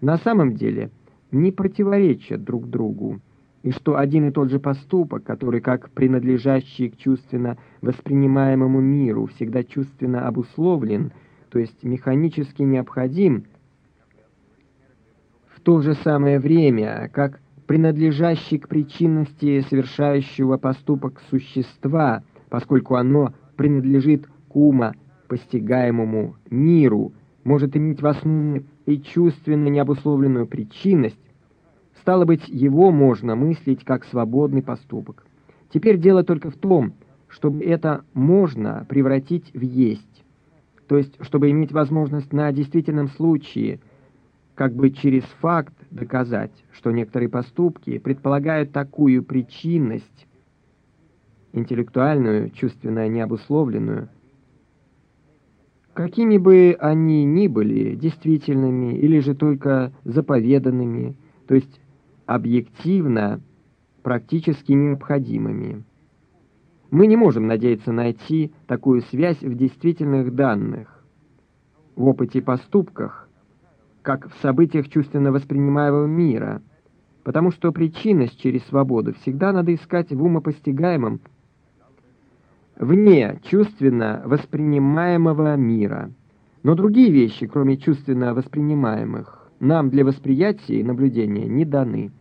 на самом деле не противоречат друг другу, и что один и тот же поступок, который как принадлежащий к чувственно воспринимаемому миру всегда чувственно обусловлен, то есть механически необходим, в то же самое время, как принадлежащий к причинности совершающего поступок существа, поскольку оно принадлежит к ума постигаемому миру, может иметь в основе и чувственно необусловленную причинность, стало быть, его можно мыслить как свободный поступок. Теперь дело только в том, чтобы это можно превратить в есть, то есть чтобы иметь возможность на действительном случае – как бы через факт доказать, что некоторые поступки предполагают такую причинность, интеллектуальную, чувственно необусловленную, какими бы они ни были, действительными или же только заповеданными, то есть объективно практически необходимыми. Мы не можем надеяться найти такую связь в действительных данных. В опыте поступках как в событиях чувственно воспринимаемого мира, потому что причинность через свободу всегда надо искать в умопостигаемом, вне чувственно воспринимаемого мира. Но другие вещи, кроме чувственно воспринимаемых, нам для восприятия и наблюдения не даны.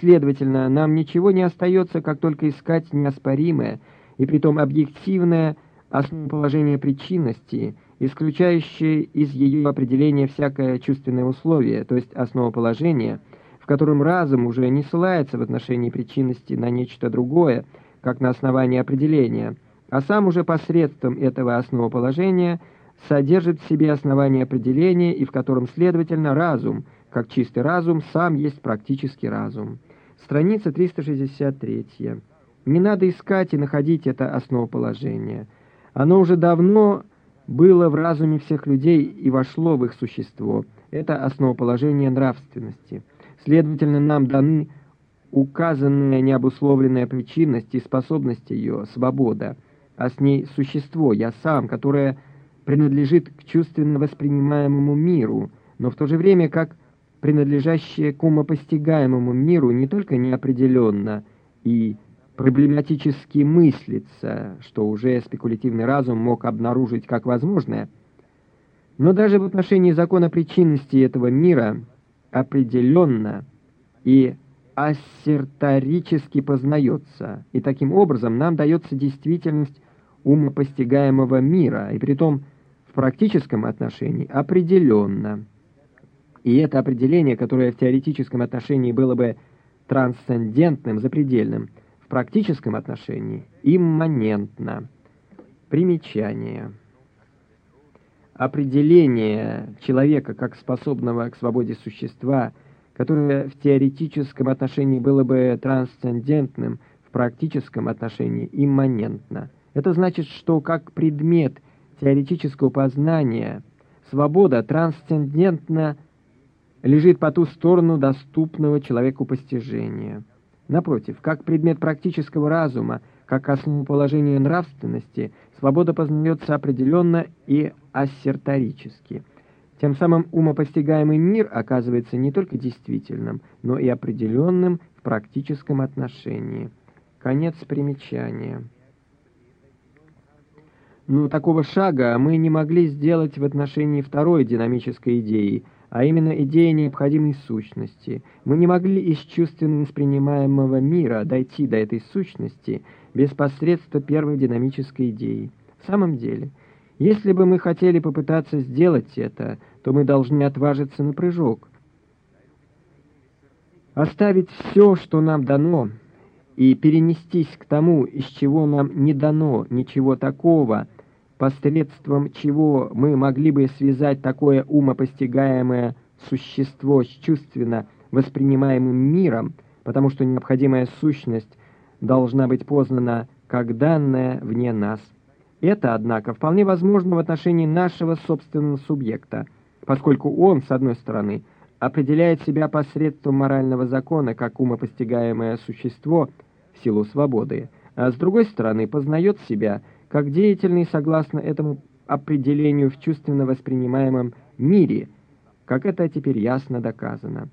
Следовательно, нам ничего не остается, как только искать неоспоримое и притом объективное основоположение причинности – исключающее из ее определения всякое чувственное условие, то есть основоположение, в котором разум уже не ссылается в отношении причинности на нечто другое, как на основании определения, а сам уже посредством этого основоположения содержит в себе основание определения и в котором, следовательно, разум, как чистый разум, сам есть практический разум. Страница 363. Не надо искать и находить это основоположение. Оно уже давно было в разуме всех людей и вошло в их существо. Это основоположение нравственности. Следовательно, нам даны указанная необусловленная причинность и способность ее, свобода, а с ней существо, я сам, которое принадлежит к чувственно воспринимаемому миру, но в то же время как принадлежащее к умопостигаемому миру не только неопределенно и проблематически мыслится, что уже спекулятивный разум мог обнаружить как возможное, но даже в отношении закона причинности этого мира определенно и ассерторически познается, и таким образом нам дается действительность умопостигаемого мира, и притом в практическом отношении определенно. И это определение, которое в теоретическом отношении было бы трансцендентным, запредельным, в практическом отношении имманентно. Примечание. Определение человека как способного к свободе существа, которое в теоретическом отношении было бы трансцендентным, в практическом отношении имманентно. Это значит, что как предмет теоретического познания свобода трансцендентна лежит по ту сторону доступного человеку постижения. Напротив, как предмет практического разума, как основоположение нравственности, свобода познается определенно и ассерторически. Тем самым умопостигаемый мир оказывается не только действительным, но и определенным в практическом отношении. Конец примечания. Но такого шага мы не могли сделать в отношении второй динамической идеи – а именно идея необходимой сущности. Мы не могли из чувственно воспринимаемого мира дойти до этой сущности без посредства первой динамической идеи. В самом деле, если бы мы хотели попытаться сделать это, то мы должны отважиться на прыжок. Оставить все, что нам дано, и перенестись к тому, из чего нам не дано ничего такого – посредством чего мы могли бы связать такое умопостигаемое существо с чувственно воспринимаемым миром, потому что необходимая сущность должна быть познана как данная вне нас. Это, однако, вполне возможно в отношении нашего собственного субъекта, поскольку он, с одной стороны, определяет себя посредством морального закона как умопостигаемое существо в силу свободы, а с другой стороны познает себя – как деятельный согласно этому определению в чувственно воспринимаемом мире, как это теперь ясно доказано.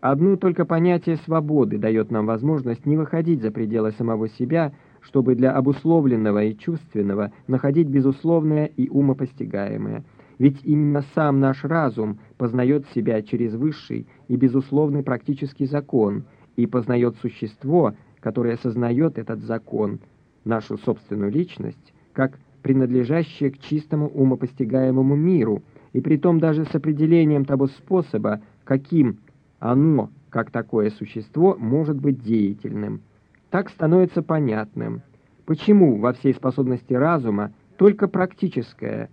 Одно только понятие свободы дает нам возможность не выходить за пределы самого себя, чтобы для обусловленного и чувственного находить безусловное и умопостигаемое. Ведь именно сам наш разум познает себя через высший и безусловный практический закон и познает существо, которое сознает этот закон – нашу собственную личность как принадлежащее к чистому умопостигаемому миру, и притом даже с определением того способа, каким оно, как такое существо, может быть деятельным. Так становится понятным, почему во всей способности разума только практическое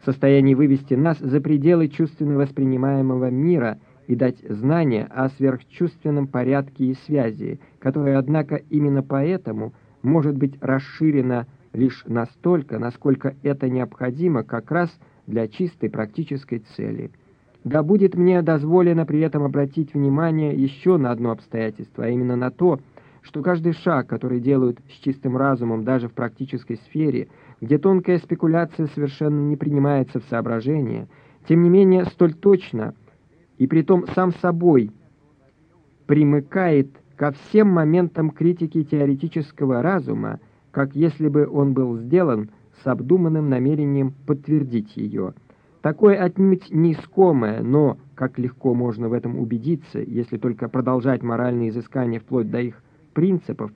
в состоянии вывести нас за пределы чувственно воспринимаемого мира и дать знания о сверхчувственном порядке и связи, которое, однако, именно поэтому – может быть расширена лишь настолько, насколько это необходимо как раз для чистой практической цели. Да будет мне дозволено при этом обратить внимание еще на одно обстоятельство, а именно на то, что каждый шаг, который делают с чистым разумом даже в практической сфере, где тонкая спекуляция совершенно не принимается в соображение, тем не менее столь точно и притом сам собой примыкает ко всем моментам критики теоретического разума, как если бы он был сделан с обдуманным намерением подтвердить ее. Такое отнюдь не искомое, но, как легко можно в этом убедиться, если только продолжать моральные изыскания вплоть до их принципов,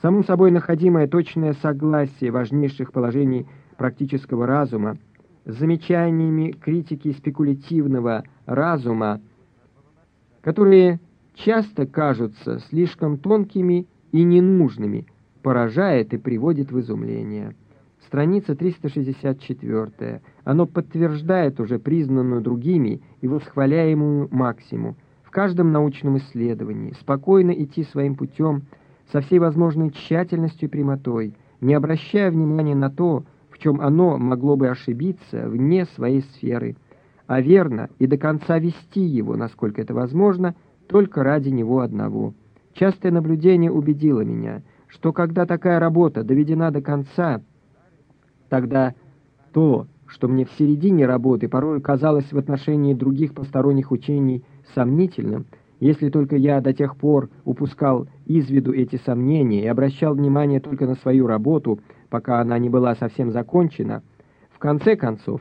само собой находимое точное согласие важнейших положений практического разума с замечаниями критики спекулятивного разума, которые часто кажутся слишком тонкими и ненужными, поражает и приводит в изумление. Страница 364. Оно подтверждает уже признанную другими и восхваляемую максиму. В каждом научном исследовании спокойно идти своим путем со всей возможной тщательностью и прямотой, не обращая внимания на то, в чем оно могло бы ошибиться вне своей сферы, а верно и до конца вести его, насколько это возможно, только ради него одного. Частое наблюдение убедило меня, что когда такая работа доведена до конца, тогда то, что мне в середине работы порой казалось в отношении других посторонних учений сомнительным, если только я до тех пор упускал из виду эти сомнения и обращал внимание только на свою работу, пока она не была совсем закончена, в конце концов,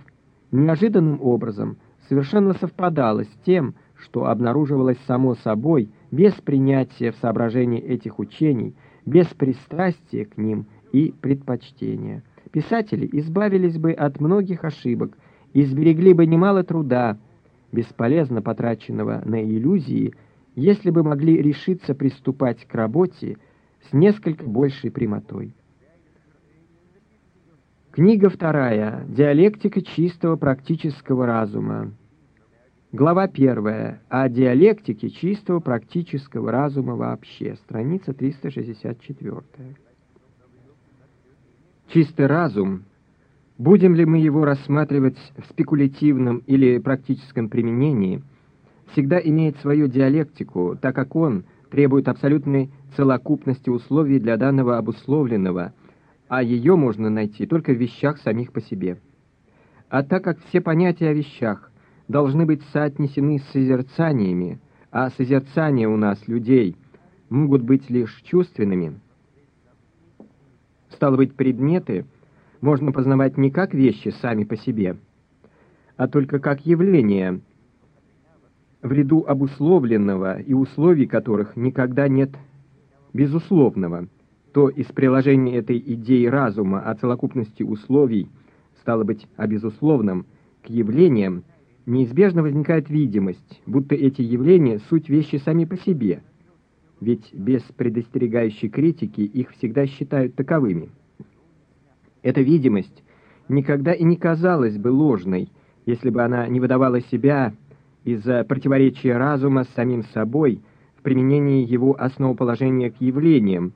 неожиданным образом совершенно совпадало с тем, что обнаруживалось само собой, без принятия в соображение этих учений, без пристрастия к ним и предпочтения. Писатели избавились бы от многих ошибок и сберегли бы немало труда, бесполезно потраченного на иллюзии, если бы могли решиться приступать к работе с несколько большей прямотой. Книга вторая. Диалектика чистого практического разума. Глава первая. О диалектике чистого практического разума вообще. Страница 364. Чистый разум. Будем ли мы его рассматривать в спекулятивном или практическом применении – всегда имеет свою диалектику, так как он требует абсолютной целокупности условий для данного обусловленного, а ее можно найти только в вещах самих по себе. А так как все понятия о вещах должны быть соотнесены с созерцаниями, а созерцания у нас, людей, могут быть лишь чувственными, стало быть, предметы можно познавать не как вещи сами по себе, а только как явления, в ряду обусловленного и условий которых никогда нет безусловного, то из приложения этой идеи разума о целокупности условий, стало быть, о безусловном, к явлениям, неизбежно возникает видимость, будто эти явления — суть вещи сами по себе, ведь без предостерегающей критики их всегда считают таковыми. Эта видимость никогда и не казалась бы ложной, если бы она не выдавала себя из-за противоречия разума с самим собой в применении его основоположения к явлениям,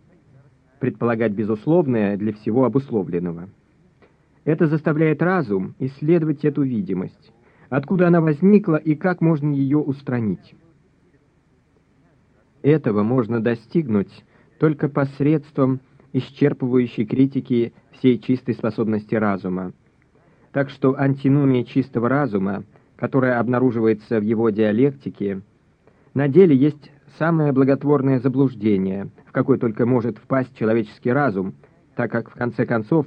предполагать безусловное для всего обусловленного. Это заставляет разум исследовать эту видимость, откуда она возникла и как можно ее устранить. Этого можно достигнуть только посредством исчерпывающей критики всей чистой способности разума. Так что антиномия чистого разума которое обнаруживается в его диалектике, на деле есть самое благотворное заблуждение, в какое только может впасть человеческий разум, так как, в конце концов,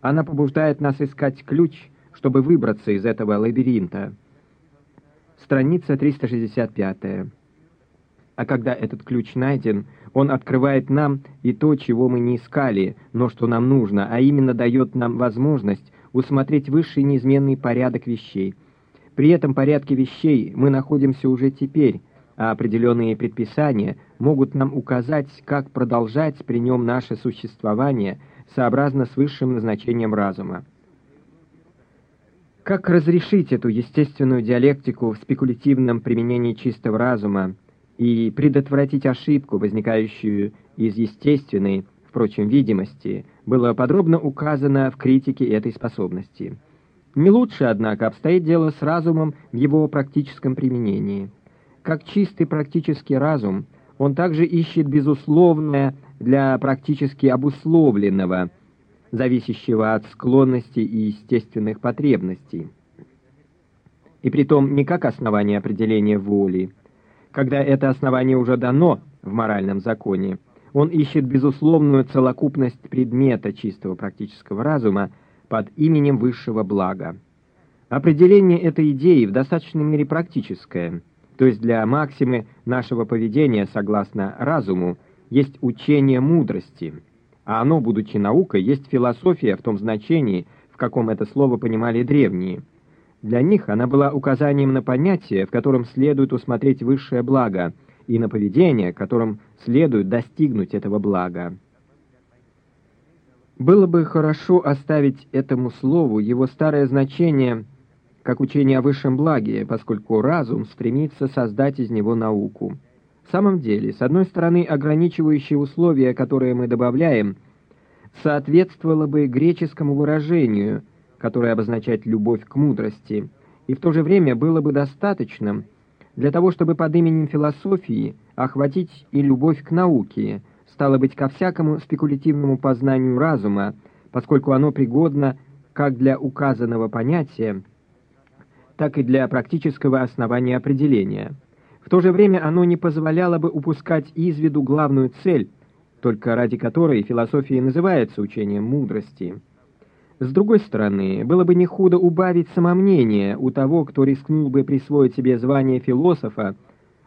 она побуждает нас искать ключ, чтобы выбраться из этого лабиринта. Страница 365. А когда этот ключ найден, он открывает нам и то, чего мы не искали, но что нам нужно, а именно дает нам возможность усмотреть высший неизменный порядок вещей – при этом порядке вещей мы находимся уже теперь, а определенные предписания могут нам указать, как продолжать при нем наше существование сообразно с высшим назначением разума. Как разрешить эту естественную диалектику в спекулятивном применении чистого разума и предотвратить ошибку, возникающую из естественной, впрочем, видимости, было подробно указано в критике этой способности. Не лучше, однако, обстоит дело с разумом в его практическом применении. Как чистый практический разум, он также ищет безусловное для практически обусловленного, зависящего от склонностей и естественных потребностей. И притом не как основание определения воли. Когда это основание уже дано в моральном законе, он ищет безусловную целокупность предмета чистого практического разума, под именем высшего блага. Определение этой идеи в достаточной мере практическое, то есть для максимы нашего поведения согласно разуму есть учение мудрости, а оно, будучи наукой, есть философия в том значении, в каком это слово понимали древние. Для них она была указанием на понятие, в котором следует усмотреть высшее благо, и на поведение, которым следует достигнуть этого блага. Было бы хорошо оставить этому слову его старое значение как учение о высшем благе, поскольку разум стремится создать из него науку. В самом деле, с одной стороны, ограничивающие условия, которые мы добавляем, соответствовало бы греческому выражению, которое обозначает любовь к мудрости, и в то же время было бы достаточным для того, чтобы под именем философии охватить и любовь к науке, стало быть, ко всякому спекулятивному познанию разума, поскольку оно пригодно как для указанного понятия, так и для практического основания определения. В то же время оно не позволяло бы упускать из виду главную цель, только ради которой философия называется учением мудрости. С другой стороны, было бы не худо убавить самомнение у того, кто рискнул бы присвоить себе звание философа,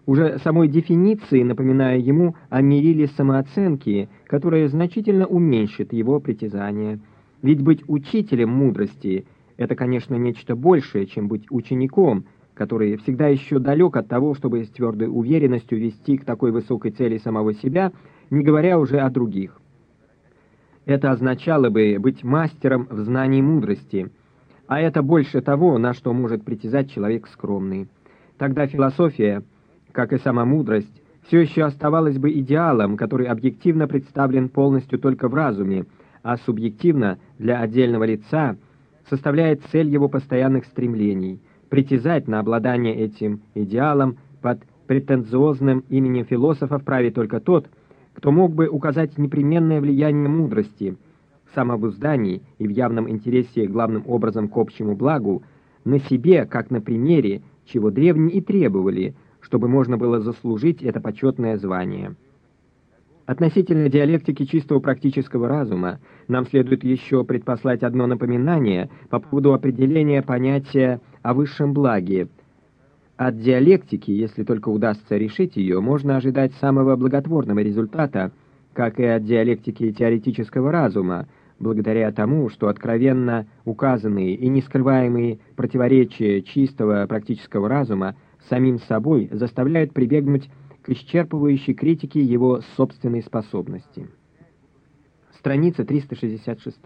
уже самой дефиниции напоминая ему о мериле самооценки, которая значительно уменьшит его притязания. Ведь быть учителем мудрости — это, конечно, нечто большее, чем быть учеником, который всегда еще далек от того, чтобы с твердой уверенностью вести к такой высокой цели самого себя, не говоря уже о других. Это означало бы быть мастером в знании мудрости, а это больше того, на что может притязать человек скромный. Тогда философия, как и сама мудрость, все еще оставалась бы идеалом, который объективно представлен полностью только в разуме, а субъективно для отдельного лица составляет цель его постоянных стремлений. Притязать на обладание этим идеалом под претенциозным именем философа вправе только тот, кто мог бы указать непременное влияние мудрости самообуздании и в явном интересе главным образом к общему благу, на себе, как на примере, чего древние и требовали, чтобы можно было заслужить это почетное звание. Относительно диалектики чистого практического разума нам следует еще предпослать одно напоминание по поводу определения понятия о высшем благе. От диалектики, если только удастся решить ее, можно ожидать самого благотворного результата, как и от диалектики теоретического разума, благодаря тому, что откровенно указанные и нескрываемые противоречия чистого практического разума самим собой заставляют прибегнуть исчерпывающей критики его собственной способности. Страница 366.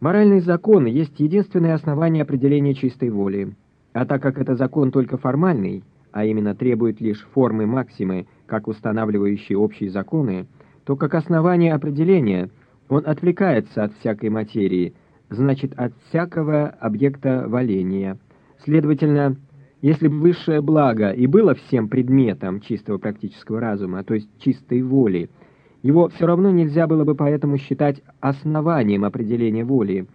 Моральный закон есть единственное основание определения чистой воли, а так как это закон только формальный, а именно требует лишь формы максимы, как устанавливающие общие законы, то как основание определения он отвлекается от всякой материи, значит от всякого объекта валения. Следовательно, если бы высшее благо и было всем предметом чистого практического разума, то есть чистой воли, его все равно нельзя было бы поэтому считать основанием определения воли,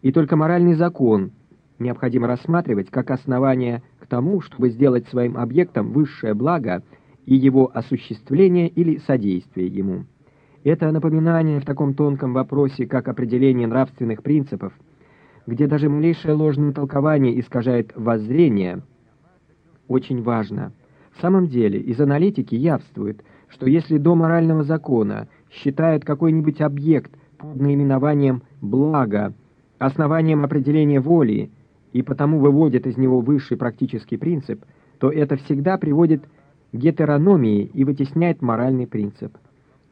и только моральный закон необходимо рассматривать как основание к тому, чтобы сделать своим объектом высшее благо и его осуществление или содействие ему. Это напоминание в таком тонком вопросе, как определение нравственных принципов, где даже малейшее ложное толкование искажает воззрение – очень важно. В самом деле, из аналитики явствует, что если до морального закона считают какой-нибудь объект под наименованием «благо», основанием определения воли, и потому выводят из него высший практический принцип, то это всегда приводит к гетерономии и вытесняет моральный принцип.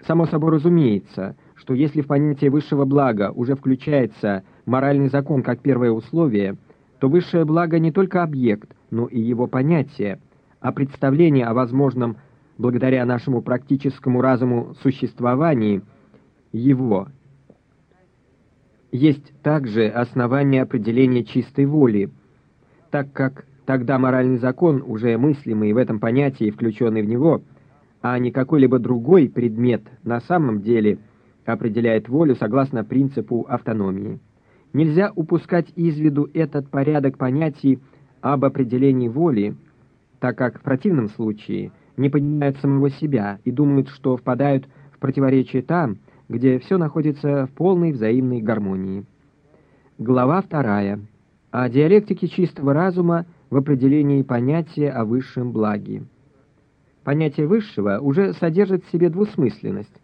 Само собой разумеется, что если в понятие высшего блага уже включается моральный закон как первое условие, то высшее благо не только объект, но и его понятие, а представление о возможном благодаря нашему практическому разуму существовании его есть также основание определения чистой воли, так как тогда моральный закон, уже мыслимый в этом понятии, включенный в него, а не какой-либо другой предмет на самом деле определяет волю согласно принципу автономии. Нельзя упускать из виду этот порядок понятий об определении воли, так как в противном случае не понимают самого себя и думают, что впадают в противоречие там, где все находится в полной взаимной гармонии. Глава вторая. О диалектике чистого разума в определении понятия о высшем благе. Понятие высшего уже содержит в себе двусмысленность,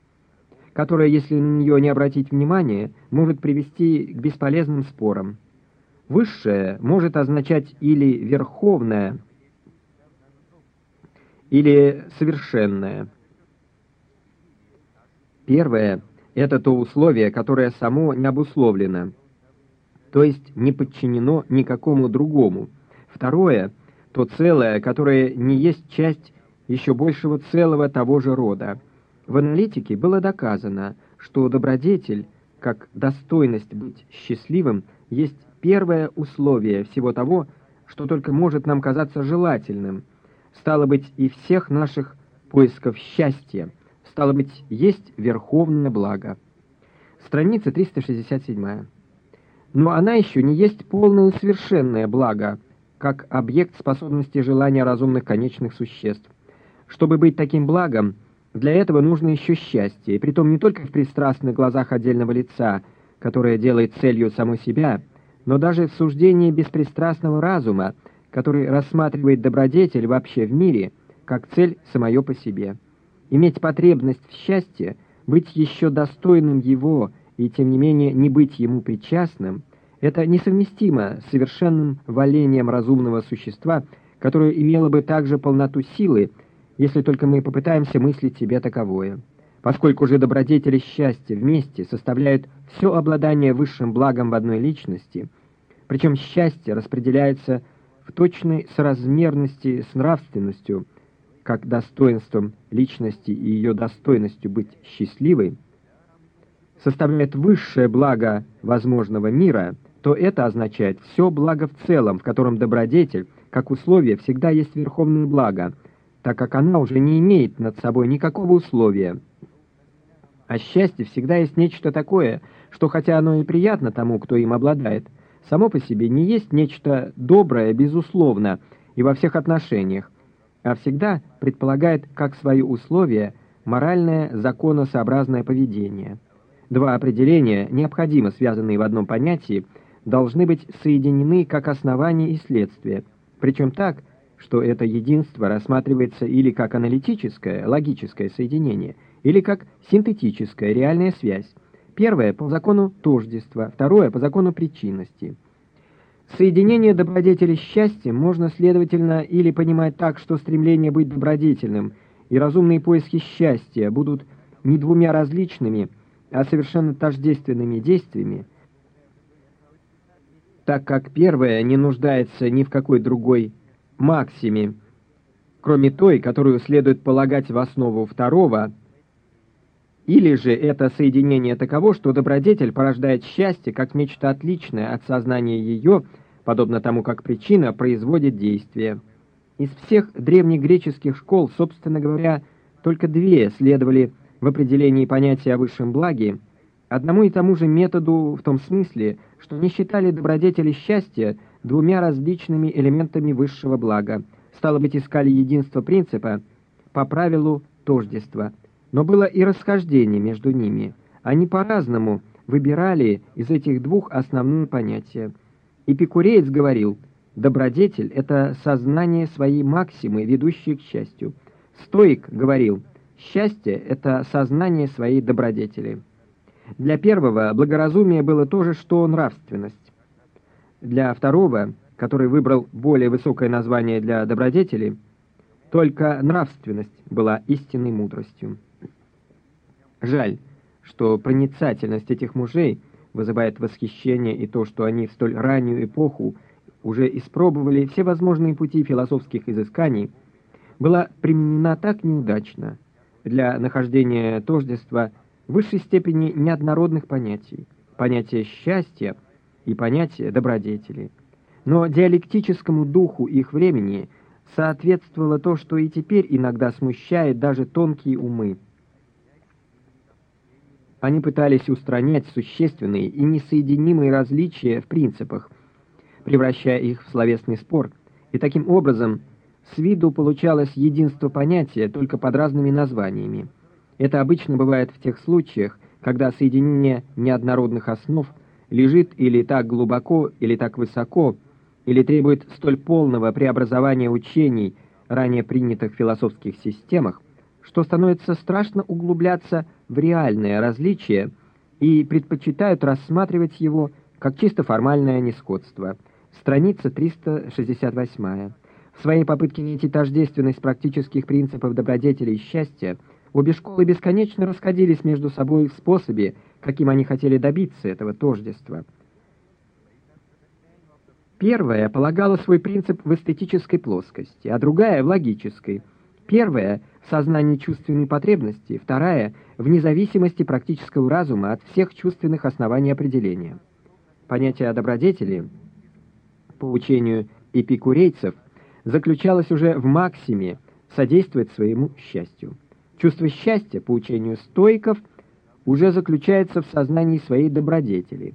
которая, если на нее не обратить внимание, может привести к бесполезным спорам. Высшее может означать или верховное, или совершенное. Первое – это то условие, которое само не обусловлено, то есть не подчинено никакому другому. Второе – то целое, которое не есть часть еще большего целого того же рода. В аналитике было доказано, что добродетель, как достойность быть счастливым, есть первое условие всего того, что только может нам казаться желательным, стало быть, и всех наших поисков счастья, стало быть, есть верховное благо. Страница 367. Но она еще не есть полное и совершенное благо, как объект способности желания разумных конечных существ. Чтобы быть таким благом, для этого нужно еще счастье, и притом не только в пристрастных глазах отдельного лица, которое делает целью само себя, но даже в суждении беспристрастного разума, который рассматривает добродетель вообще в мире как цель самое по себе. Иметь потребность в счастье, быть еще достойным его и тем не менее не быть ему причастным, это несовместимо с совершенным валением разумного существа, которое имело бы также полноту силы, если только мы попытаемся мыслить себе таковое. Поскольку же добродетели счастья вместе составляют все обладание высшим благом в одной личности, причем счастье распределяется в точной соразмерности с нравственностью, как достоинством личности и ее достойностью быть счастливой, составляет высшее благо возможного мира, то это означает все благо в целом, в котором добродетель, как условие, всегда есть верховное благо – так как она уже не имеет над собой никакого условия. А счастье всегда есть нечто такое, что хотя оно и приятно тому, кто им обладает, само по себе не есть нечто доброе, безусловно, и во всех отношениях, а всегда предполагает как свои условия моральное законосообразное поведение. Два определения, необходимо связанные в одном понятии, должны быть соединены как основание и следствие, причем так, что это единство рассматривается или как аналитическое, логическое соединение, или как синтетическая, реальная связь. Первое по закону тождества, второе по закону причинности. Соединение добродетели с счастьем можно, следовательно, или понимать так, что стремление быть добродетельным и разумные поиски счастья будут не двумя различными, а совершенно тождественными действиями, так как первое не нуждается ни в какой другой максиме, кроме той, которую следует полагать в основу второго, или же это соединение таково, что добродетель порождает счастье как нечто отличное от сознания ее, подобно тому, как причина производит действие. Из всех древнегреческих школ, собственно говоря, только две следовали в определении понятия о высшем благе, одному и тому же методу в том смысле, что не считали добродетели счастья двумя различными элементами высшего блага. Стало быть, искали единство принципа по правилу тождества. Но было и расхождение между ними. Они по-разному выбирали из этих двух основные понятия. Эпикуреец говорил, добродетель — это сознание своей максимы, ведущей к счастью. Стоик говорил, счастье — это сознание своей добродетели. Для первого благоразумие было то же, что нравственность. Для второго, который выбрал более высокое название для добродетели, только нравственность была истинной мудростью. Жаль, что проницательность этих мужей вызывает восхищение и то, что они в столь раннюю эпоху уже испробовали все возможные пути философских изысканий, была применена так неудачно для нахождения тождества высшей степени неоднородных понятий, понятия счастья — и понятие добродетели. Но диалектическому духу их времени соответствовало то, что и теперь иногда смущает даже тонкие умы. Они пытались устранять существенные и несоединимые различия в принципах, превращая их в словесный спор, и таким образом с виду получалось единство понятия только под разными названиями. Это обычно бывает в тех случаях, когда соединение неоднородных основ – лежит или так глубоко, или так высоко, или требует столь полного преобразования учений, ранее принятых философских системах, что становится страшно углубляться в реальное различие и предпочитают рассматривать его как чисто формальное несходство. Страница 368. В своей попытке найти тождественность практических принципов добродетели и счастья обе школы бесконечно расходились между собой в способе, каким они хотели добиться этого тождества. Первая полагала свой принцип в эстетической плоскости, а другая — в логической. Первая — в сознании чувственной потребности, вторая — в независимости практического разума от всех чувственных оснований определения. Понятие о добродетели, по учению эпикурейцев, заключалось уже в максиме содействовать своему счастью. Чувство счастья, по учению стоиков, уже заключается в сознании своей добродетели.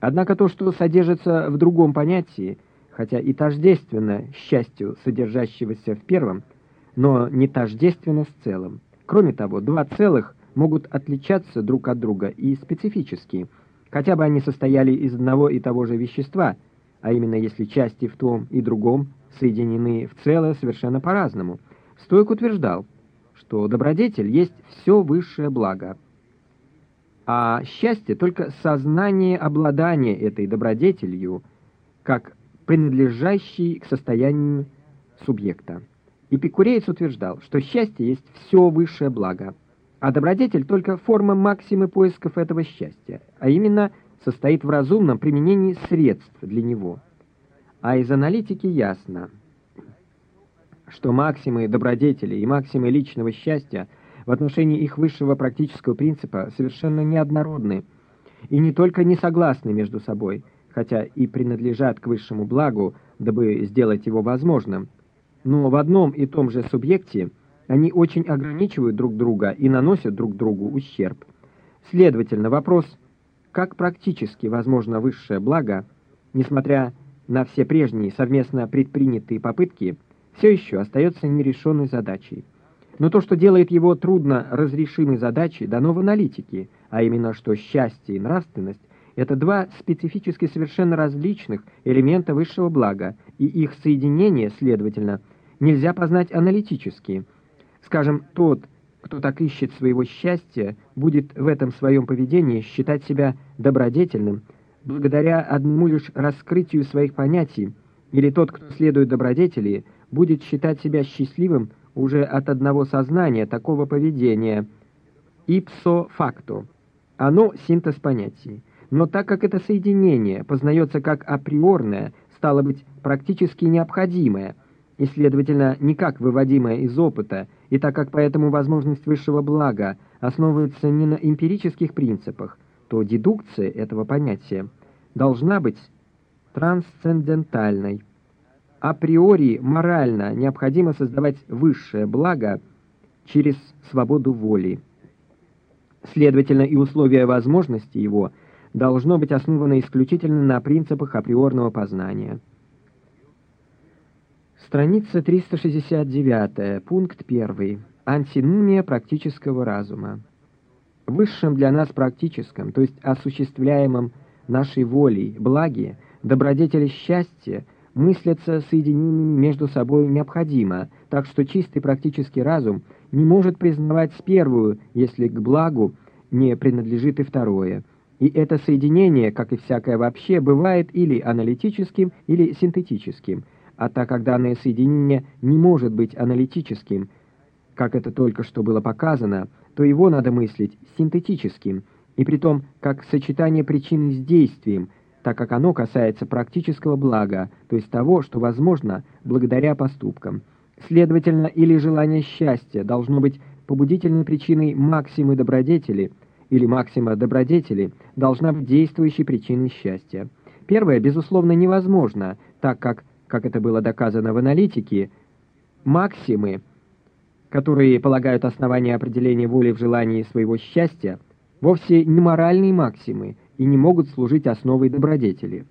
Однако то, что содержится в другом понятии, хотя и тождественно счастью, содержащегося в первом, но не тождественно с целым. Кроме того, два целых могут отличаться друг от друга и специфически, хотя бы они состояли из одного и того же вещества, а именно если части в том и другом соединены в целое совершенно по-разному. Стойк утверждал, что добродетель есть все высшее благо, а счастье только сознание обладания этой добродетелью, как принадлежащей к состоянию субъекта. Эпикуреец утверждал, что счастье есть все высшее благо, а добродетель только форма максимы поисков этого счастья, а именно состоит в разумном применении средств для него. А из аналитики ясно, что максимы добродетели и максимы личного счастья в отношении их высшего практического принципа совершенно неоднородны и не только не согласны между собой, хотя и принадлежат к высшему благу, дабы сделать его возможным, но в одном и том же субъекте они очень ограничивают друг друга и наносят друг другу ущерб. Следовательно, вопрос, как практически возможно высшее благо, несмотря на все прежние совместно предпринятые попытки, все еще остается нерешенной задачей. Но то, что делает его трудно разрешимой задачей, дано в аналитике, а именно, что счастье и нравственность это два специфически совершенно различных элемента высшего блага, и их соединение, следовательно, нельзя познать аналитически. Скажем, тот, кто так ищет своего счастья, будет в этом своем поведении считать себя добродетельным, благодаря одному лишь раскрытию своих понятий, или тот, кто следует добродетели, будет считать себя счастливым уже от одного сознания такого поведения, ipso facto. Оно синтез понятий. Но так как это соединение познается как априорное, стало быть, практически необходимое, и, следовательно, никак выводимое из опыта, и так как поэтому возможность высшего блага основывается не на эмпирических принципах, то дедукция этого понятия должна быть трансцендентальной. Априори морально необходимо создавать высшее благо через свободу воли. Следовательно, и условия возможности его – должно быть основано исключительно на принципах априорного познания. Страница 369, пункт 1. Антинумия практического разума. Высшим для нас практическом, то есть осуществляемым нашей волей, благе, добродетели счастья, мыслятся соединениями между собой необходимо, так что чистый практический разум не может признавать первую, если к благу не принадлежит и второе – и это соединение, как и всякое вообще, бывает или аналитическим, или синтетическим. А так как данное соединение не может быть аналитическим, как это только что было показано, то его надо мыслить синтетическим, и при том как сочетание причины с действием, так как оно касается практического блага, то есть того, что возможно благодаря поступкам. Следовательно, или желание счастья должно быть побудительной причиной максимы добродетели – или максима добродетели должна быть действующей причиной счастья. Первое, безусловно, невозможно, так как, как это было доказано в аналитике, максимы, которые полагают основание определения воли в желании своего счастья, вовсе не моральные максимы и не могут служить основой добродетели.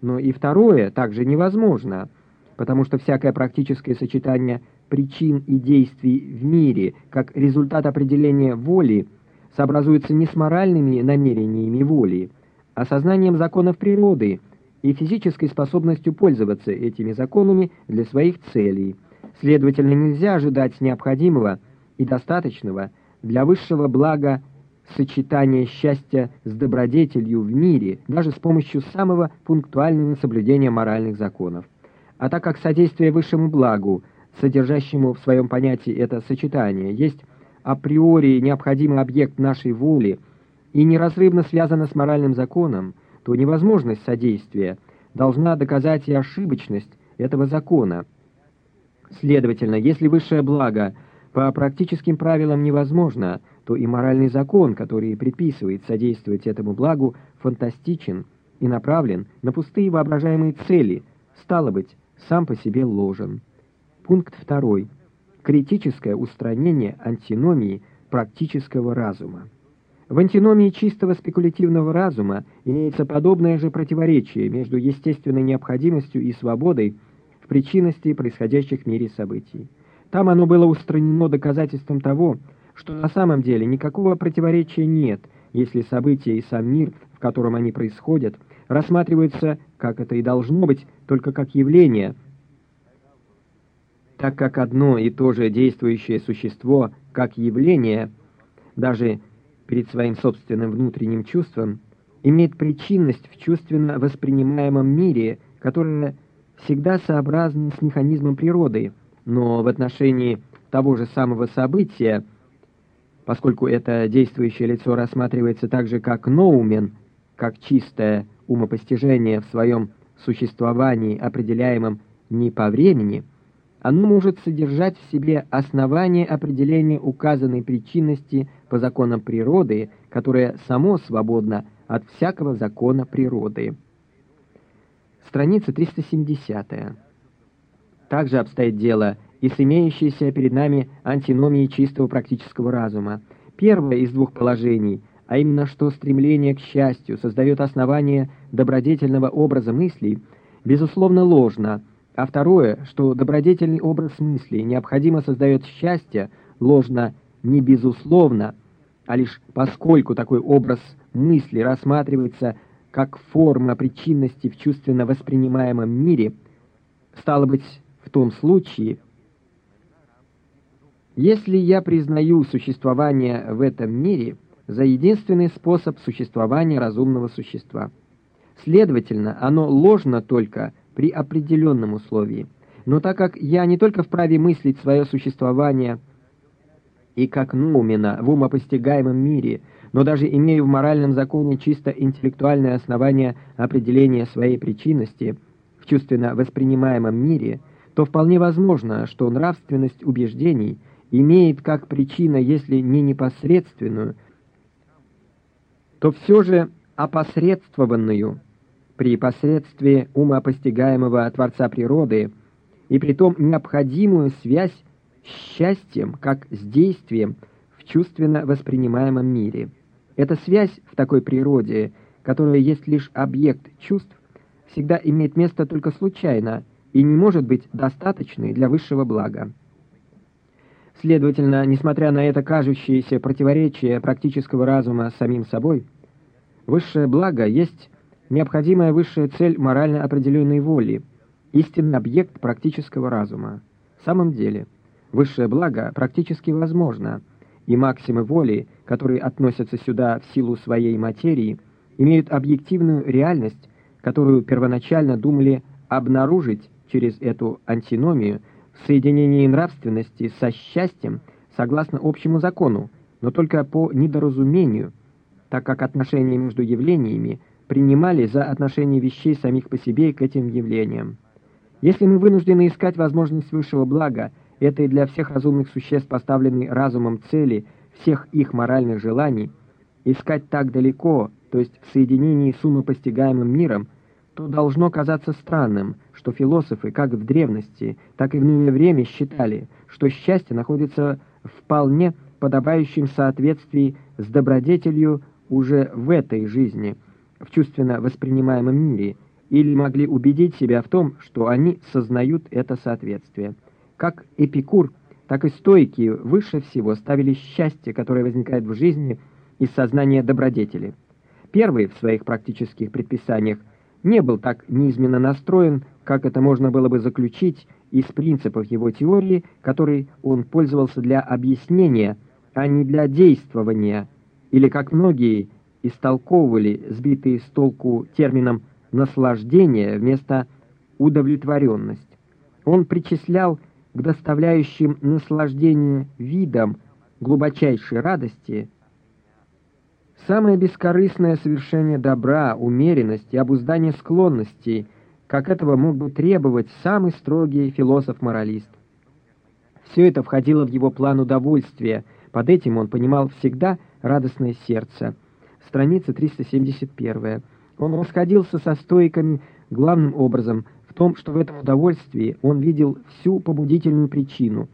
Но и второе также невозможно, потому что всякое практическое сочетание причин и действий в мире как результат определения воли – сообразуется не с моральными намерениями воли, а сознанием законов природы и физической способностью пользоваться этими законами для своих целей. Следовательно, нельзя ожидать необходимого и достаточного для высшего блага сочетания счастья с добродетелью в мире, даже с помощью самого пунктуального соблюдения моральных законов. А так как содействие высшему благу, содержащему в своем понятии это сочетание, есть априори необходимый объект нашей воли и неразрывно связана с моральным законом, то невозможность содействия должна доказать и ошибочность этого закона. Следовательно, если высшее благо по практическим правилам невозможно, то и моральный закон, который предписывает содействовать этому благу, фантастичен и направлен на пустые воображаемые цели, стало быть, сам по себе ложен. Пункт второй. Критическое устранение антиномии практического разума. В антиномии чистого спекулятивного разума имеется подобное же противоречие между естественной необходимостью и свободой в причинности происходящих в мире событий. Там оно было устранено доказательством того, что на самом деле никакого противоречия нет, если события и сам мир, в котором они происходят, рассматриваются, как это и должно быть, только как явление, так как одно и то же действующее существо, как явление, даже перед своим собственным внутренним чувством, имеет причинность в чувственно воспринимаемом мире, которая всегда сообразна с механизмом природы, но в отношении того же самого события, поскольку это действующее лицо рассматривается так же, как ноумен, как чистое умопостижение в своем существовании, определяемом не по времени, оно может содержать в себе основание определения указанной причинности по законам природы, которое само свободно от всякого закона природы. Страница 370. Также обстоит дело и с имеющейся перед нами антиномией чистого практического разума. Первое из двух положений, а именно что стремление к счастью создает основание добродетельного образа мыслей, безусловно ложно – а второе, что добродетельный образ мысли необходимо создает счастье, ложно не безусловно, а лишь поскольку такой образ мысли рассматривается как форма причинности в чувственно воспринимаемом мире, стало быть, в том случае, если я признаю существование в этом мире за единственный способ существования разумного существа. Следовательно, оно ложно только при определенном условии. Но так как я не только вправе мыслить свое существование и как нумена в умопостигаемом мире, но даже имею в моральном законе чисто интеллектуальное основание определения своей причинности в чувственно воспринимаемом мире, то вполне возможно, что нравственность убеждений имеет как причина, если не непосредственную, то все же опосредствованную при посредстве умопостигаемого Творца природы и притом необходимую связь с счастьем, как с действием в чувственно воспринимаемом мире. Эта связь в такой природе, которая есть лишь объект чувств, всегда имеет место только случайно и не может быть достаточной для высшего блага. Следовательно, несмотря на это кажущееся противоречие практического разума с самим собой, высшее благо есть необходимая высшая цель морально определенной воли, истинный объект практического разума. В самом деле, высшее благо практически возможно, и максимы воли, которые относятся сюда в силу своей материи, имеют объективную реальность, которую первоначально думали обнаружить через эту антиномию в соединении нравственности со счастьем согласно общему закону, но только по недоразумению, так как отношения между явлениями – принимали за отношение вещей самих по себе к этим явлениям. Если мы вынуждены искать возможность высшего блага, этой для всех разумных существ поставленной разумом цели, всех их моральных желаний, искать так далеко, то есть в соединении с умопостигаемым миром, то должно казаться странным, что философы как в древности, так и в новое время считали, что счастье находится вполне подобающем соответствии с добродетелью уже в этой жизни – в чувственно воспринимаемом мире, или могли убедить себя в том, что они сознают это соответствие. Как Эпикур, так и стойки выше всего ставили счастье, которое возникает в жизни из сознания добродетели. Первый в своих практических предписаниях не был так неизменно настроен, как это можно было бы заключить из принципов его теории, которой он пользовался для объяснения, а не для действования, или как многие истолковывали сбитые с толку термином «наслаждение» вместо «удовлетворенность». Он причислял к доставляющим наслаждение видам глубочайшей радости самое бескорыстное совершение добра, умеренность и обуздание склонностей, как этого мог бы требовать самый строгий философ-моралист. Все это входило в его план удовольствия. Под этим он понимал всегда радостное сердце. Страница 371. Он расходился со стоиками главным образом в том, что в этом удовольствии он видел всю побудительную причину.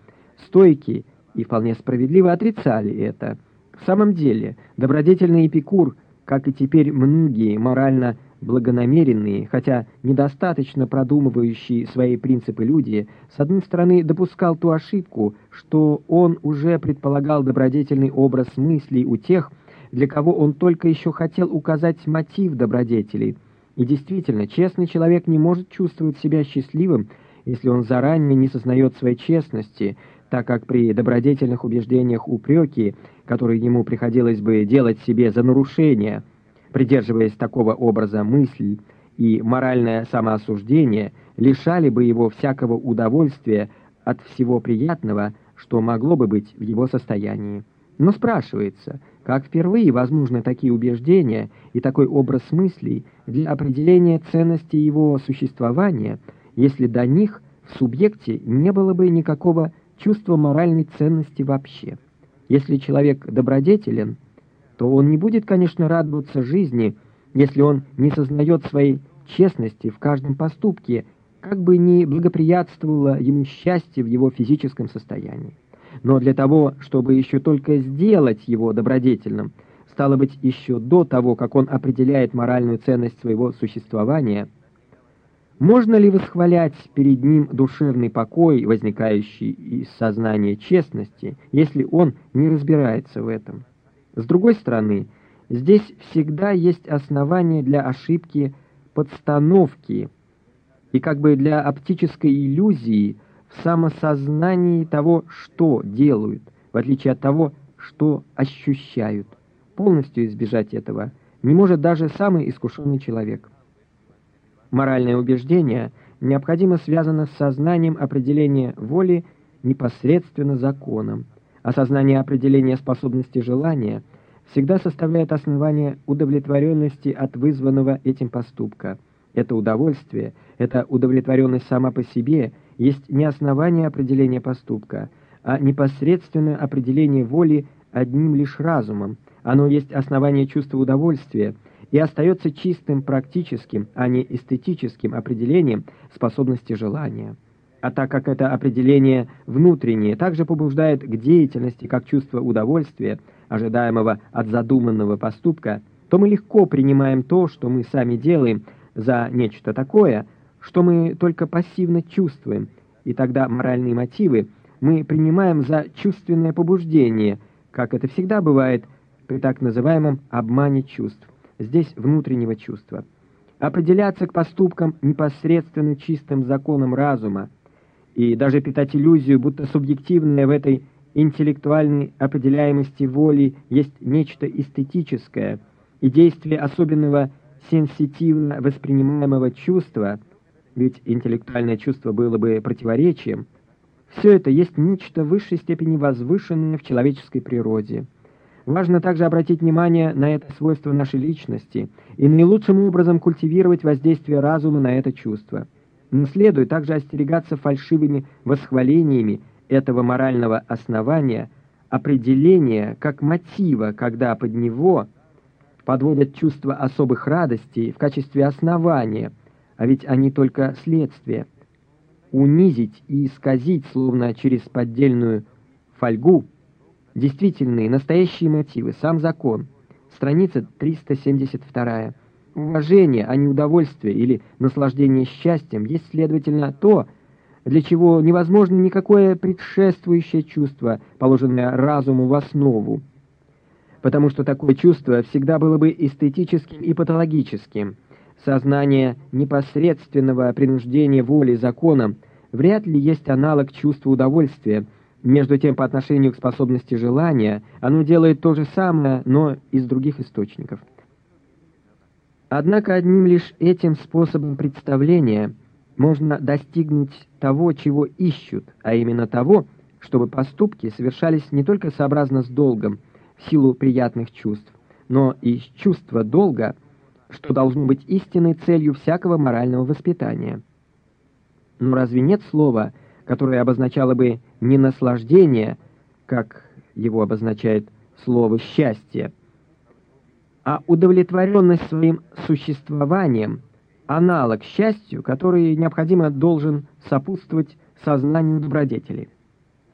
Стойки, и вполне справедливо отрицали это. В самом деле, добродетельный Эпикур, как и теперь многие морально благонамеренные, хотя недостаточно продумывающие свои принципы люди, с одной стороны допускал ту ошибку, что он уже предполагал добродетельный образ мыслей у тех, для кого он только еще хотел указать мотив добродетелей. И действительно, честный человек не может чувствовать себя счастливым, если он заранее не сознает своей честности, так как при добродетельных убеждениях упреки, которые ему приходилось бы делать себе за нарушение, придерживаясь такого образа мысли и моральное самоосуждение, лишали бы его всякого удовольствия от всего приятного, что могло бы быть в его состоянии. Но спрашивается, как впервые возможны такие убеждения и такой образ мыслей для определения ценности его существования, если до них в субъекте не было бы никакого чувства моральной ценности вообще. Если человек добродетелен, то он не будет, конечно, радоваться жизни, если он не сознает своей честности в каждом поступке, как бы ни благоприятствовало ему счастье в его физическом состоянии. Но для того, чтобы еще только сделать его добродетельным, стало быть, еще до того, как он определяет моральную ценность своего существования, можно ли восхвалять перед ним душевный покой, возникающий из сознания честности, если он не разбирается в этом? С другой стороны, здесь всегда есть основания для ошибки подстановки и как бы для оптической иллюзии в самосознании того, что делают, в отличие от того, что ощущают. Полностью избежать этого не может даже самый искушенный человек. Моральное убеждение необходимо связано с сознанием определения воли непосредственно законом, Осознание определения способности желания всегда составляет основание удовлетворенности от вызванного этим поступка. Это удовольствие, это удовлетворенность сама по себе есть не основание определения поступка, а непосредственное определение воли одним лишь разумом. Оно есть основание чувства удовольствия и остается чистым практическим, а не эстетическим определением способности желания. А так как это определение внутреннее также побуждает к деятельности как чувство удовольствия, ожидаемого от задуманного поступка, то мы легко принимаем то, что мы сами делаем, за нечто такое, что мы только пассивно чувствуем, и тогда моральные мотивы мы принимаем за чувственное побуждение, как это всегда бывает при так называемом обмане чувств, здесь внутреннего чувства. Определяться к поступкам непосредственно чистым законом разума, и даже питать иллюзию, будто субъективное в этой интеллектуальной определяемости воли есть нечто эстетическое, и действие особенного сенситивно воспринимаемого чувства, ведь интеллектуальное чувство было бы противоречием, все это есть нечто в высшей степени возвышенное в человеческой природе. Важно также обратить внимание на это свойство нашей личности и наилучшим образом культивировать воздействие разума на это чувство – но следует также остерегаться фальшивыми восхвалениями этого морального основания, определения как мотива, когда под него подводят чувство особых радостей в качестве основания, а ведь они только следствие. Унизить и исказить, словно через поддельную фольгу, действительные, настоящие мотивы, сам закон. Страница 372. Уважение, а не удовольствие или наслаждение счастьем есть, следовательно, то, для чего невозможно никакое предшествующее чувство, положенное разуму в основу, потому что такое чувство всегда было бы эстетическим и патологическим. Сознание непосредственного принуждения воли законом вряд ли есть аналог чувства удовольствия. Между тем, по отношению к способности желания, оно делает то же самое, но из других источников. Однако одним лишь этим способом представления можно достигнуть того, чего ищут, а именно того, чтобы поступки совершались не только сообразно с долгом, в силу приятных чувств, но и из чувства долга, что должно быть истинной целью всякого морального воспитания. Но разве нет слова, которое обозначало бы не наслаждение, как его обозначает слово «счастье», а удовлетворенность своим существованием, аналог счастью, который необходимо должен сопутствовать сознанию добродетели.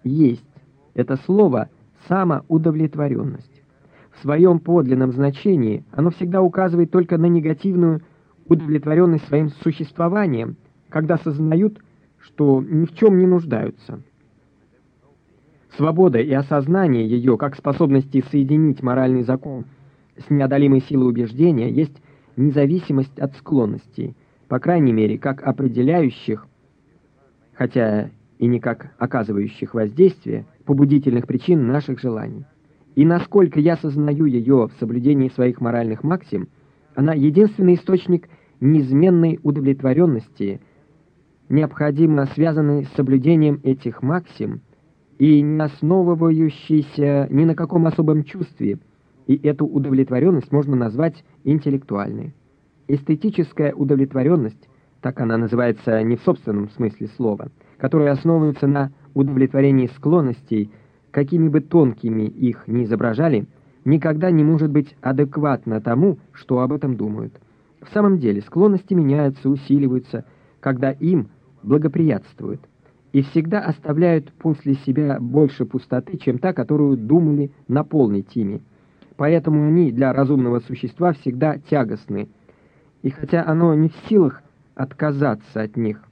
Есть это слово самоудовлетворенность. В своем подлинном значении оно всегда указывает только на негативную удовлетворенность своим существованием, когда сознают, что ни в чем не нуждаются. Свобода и осознание ее как способности соединить моральный закон с неодолимой силой убеждения есть независимость от склонностей, по крайней мере, как определяющих, хотя и не как оказывающих воздействие, побудительных причин наших желаний. И насколько я сознаю ее в соблюдении своих моральных максим, она единственный источник неизменной удовлетворенности, необходимо связанный с соблюдением этих максим и не основывающийся ни на каком особом чувстве, и эту удовлетворенность можно назвать интеллектуальной. Эстетическая удовлетворенность, так она называется не в собственном смысле слова, которая основывается на удовлетворении склонностей – какими бы тонкими их ни изображали, никогда не может быть адекватно тому, что об этом думают. В самом деле склонности меняются, усиливаются, когда им благоприятствуют, и всегда оставляют после себя больше пустоты, чем та, которую думали наполнить ими. Поэтому они для разумного существа всегда тягостны, и хотя оно не в силах отказаться от них,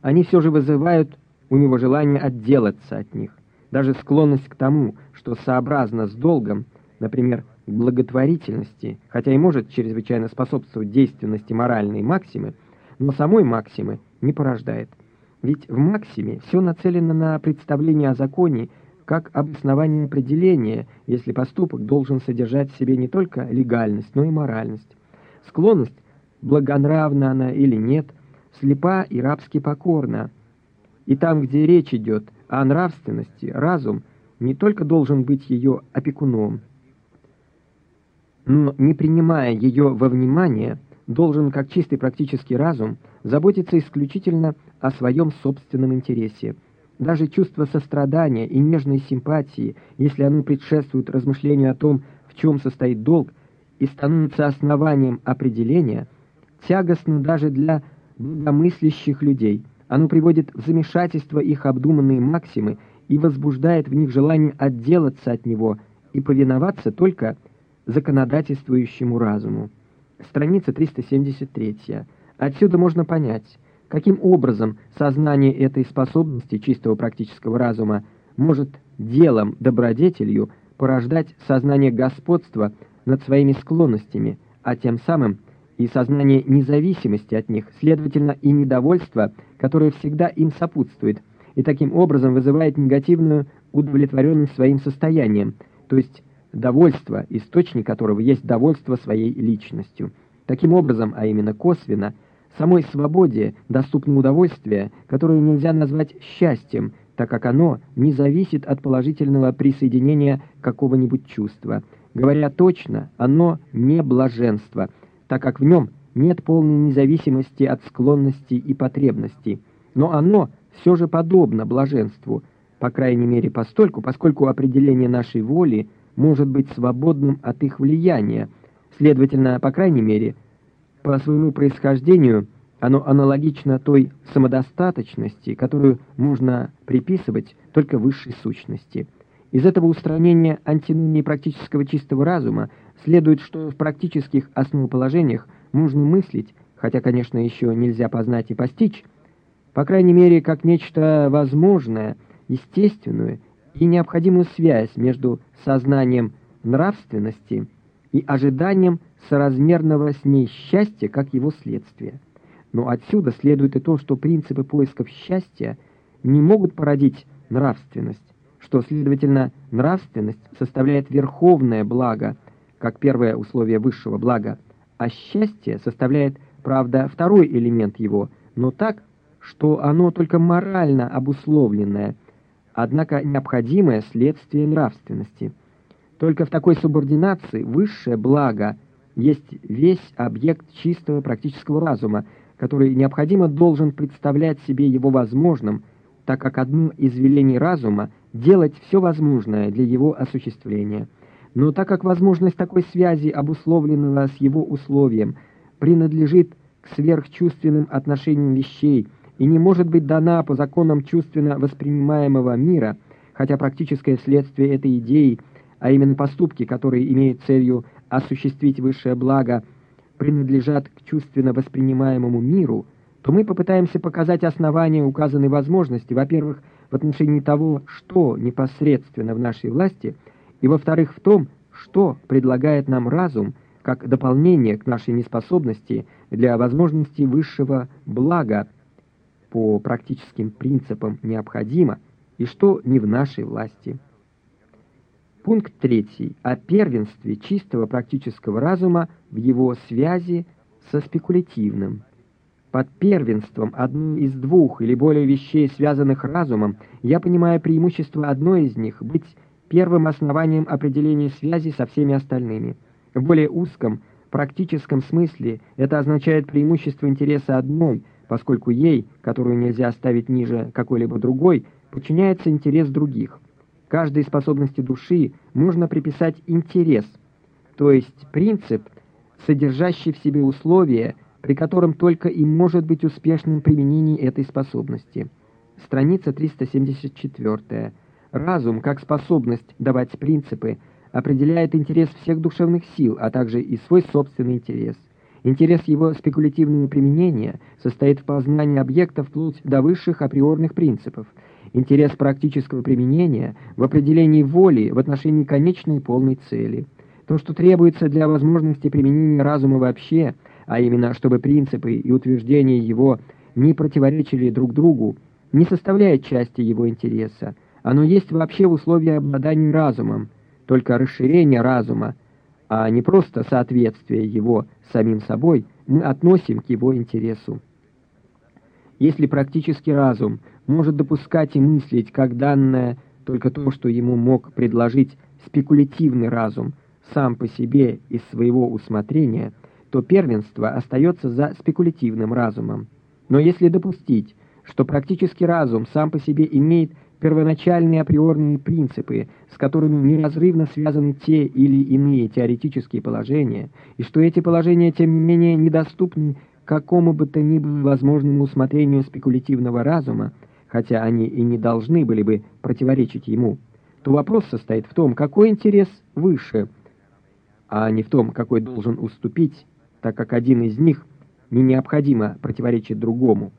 они все же вызывают у него желание отделаться от них. Даже склонность к тому, что сообразно с долгом, например, благотворительности, хотя и может чрезвычайно способствовать действенности моральной максимы, но самой максимы не порождает. Ведь в максиме все нацелено на представление о законе как об основании определения, если поступок должен содержать в себе не только легальность, но и моральность. Склонность, благонравна она или нет, слепа и рабски покорна. И там, где речь идет о нравственности разум не только должен быть ее опекуном, но, не принимая ее во внимание, должен, как чистый практический разум, заботиться исключительно о своем собственном интересе. Даже чувство сострадания и нежной симпатии, если оно предшествует размышлению о том, в чем состоит долг, и становится основанием определения, тягостно даже для благомыслящих людей – оно приводит в замешательство их обдуманные максимы и возбуждает в них желание отделаться от него и повиноваться только законодательствующему разуму. Страница 373. Отсюда можно понять, каким образом сознание этой способности чистого практического разума может делом, добродетелью порождать сознание господства над своими склонностями, а тем самым – и сознание независимости от них, следовательно, и недовольство, которое всегда им сопутствует, и таким образом вызывает негативную удовлетворенность своим состоянием, то есть довольство, источник которого есть довольство своей личностью. Таким образом, а именно косвенно, самой свободе доступно удовольствие, которое нельзя назвать счастьем, так как оно не зависит от положительного присоединения какого-нибудь чувства. Говоря точно, оно не блаженство – так как в нем нет полной независимости от склонностей и потребностей, но оно все же подобно блаженству, по крайней мере постольку, поскольку определение нашей воли может быть свободным от их влияния, следовательно, по крайней мере, по своему происхождению оно аналогично той самодостаточности, которую можно приписывать только высшей сущности. Из этого устранения антиномии практического чистого разума Следует, что в практических основоположениях нужно мыслить, хотя, конечно, еще нельзя познать и постичь, по крайней мере, как нечто возможное, естественную и необходимую связь между сознанием нравственности и ожиданием соразмерного с ней счастья как его следствие. Но отсюда следует и то, что принципы поисков счастья не могут породить нравственность, что, следовательно, нравственность составляет верховное благо – как первое условие высшего блага, а счастье составляет, правда, второй элемент его, но так, что оно только морально обусловленное, однако необходимое следствие нравственности. Только в такой субординации высшее благо есть весь объект чистого практического разума, который необходимо должен представлять себе его возможным, так как одно из велений разума — делать все возможное для его осуществления. Но так как возможность такой связи, обусловленного с его условием, принадлежит к сверхчувственным отношениям вещей и не может быть дана по законам чувственно воспринимаемого мира, хотя практическое следствие этой идеи, а именно поступки, которые имеют целью осуществить высшее благо, принадлежат к чувственно воспринимаемому миру, то мы попытаемся показать основания указанной возможности, во-первых, в отношении того, что непосредственно в нашей власти, и, во-вторых, в том, что предлагает нам разум как дополнение к нашей неспособности для возможности высшего блага по практическим принципам необходимо и что не в нашей власти. Пункт третий. О первенстве чистого практического разума в его связи со спекулятивным. Под первенством одной из двух или более вещей, связанных разумом, я понимаю преимущество одной из них быть первым основанием определения связи со всеми остальными. В более узком, практическом смысле это означает преимущество интереса одной, поскольку ей, которую нельзя ставить ниже какой-либо другой, подчиняется интерес других. Каждой способности души можно приписать интерес, то есть принцип, содержащий в себе условия, при котором только и может быть успешным применение этой способности. Страница 374. Разум, как способность давать принципы, определяет интерес всех душевных сил, а также и свой собственный интерес. Интерес его спекулятивного применения состоит в познании объекта вплоть до высших априорных принципов. Интерес практического применения в определении воли в отношении конечной полной цели. То, что требуется для возможности применения разума вообще – а именно, чтобы принципы и утверждения его не противоречили друг другу, не составляет части его интереса. Оно есть вообще в условии обладания разумом, только расширение разума, а не просто соответствие его самим собой, мы относим к его интересу. Если практический разум может допускать и мыслить как данное только то, что ему мог предложить спекулятивный разум сам по себе из своего усмотрения – то первенство остается за спекулятивным разумом. Но если допустить, что практический разум сам по себе имеет первоначальные априорные принципы, с которыми неразрывно связаны те или иные теоретические положения, и что эти положения, тем не менее, недоступны какому бы то ни было возможному усмотрению спекулятивного разума, хотя они и не должны были бы противоречить ему, то вопрос состоит в том, какой интерес выше, а не в том, какой должен уступить так как один из них не необходимо противоречит другому.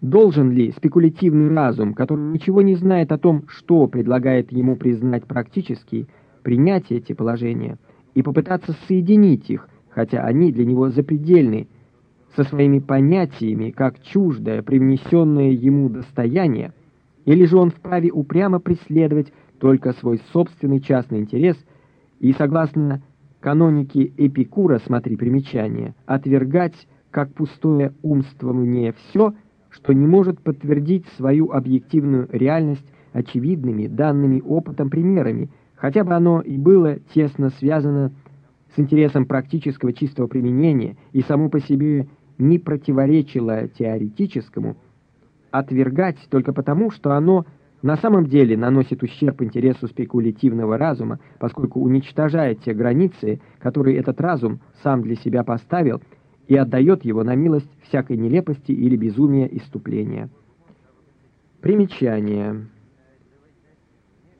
Должен ли спекулятивный разум, который ничего не знает о том, что предлагает ему признать практически, принять эти положения и попытаться соединить их, хотя они для него запредельны, со своими понятиями, как чуждое, привнесенное ему достояние, или же он вправе упрямо преследовать только свой собственный частный интерес и, согласно каноники Эпикура, смотри примечание, отвергать как пустое умствование все, что не может подтвердить свою объективную реальность очевидными, данными опытом примерами, хотя бы оно и было тесно связано с интересом практического чистого применения и само по себе не противоречило теоретическому, отвергать только потому, что оно на самом деле наносит ущерб интересу спекулятивного разума, поскольку уничтожает те границы, которые этот разум сам для себя поставил, и отдает его на милость всякой нелепости или безумия иступления. Примечание.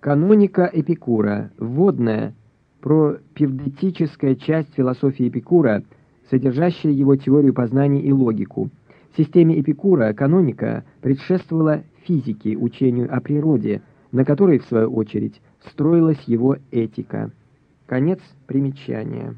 Каноника Эпикура. Вводная, пропевдетическая часть философии Эпикура, содержащая его теорию познания и логику. В системе Эпикура каноника предшествовала физики, учению о природе, на которой, в свою очередь, строилась его этика. Конец примечания.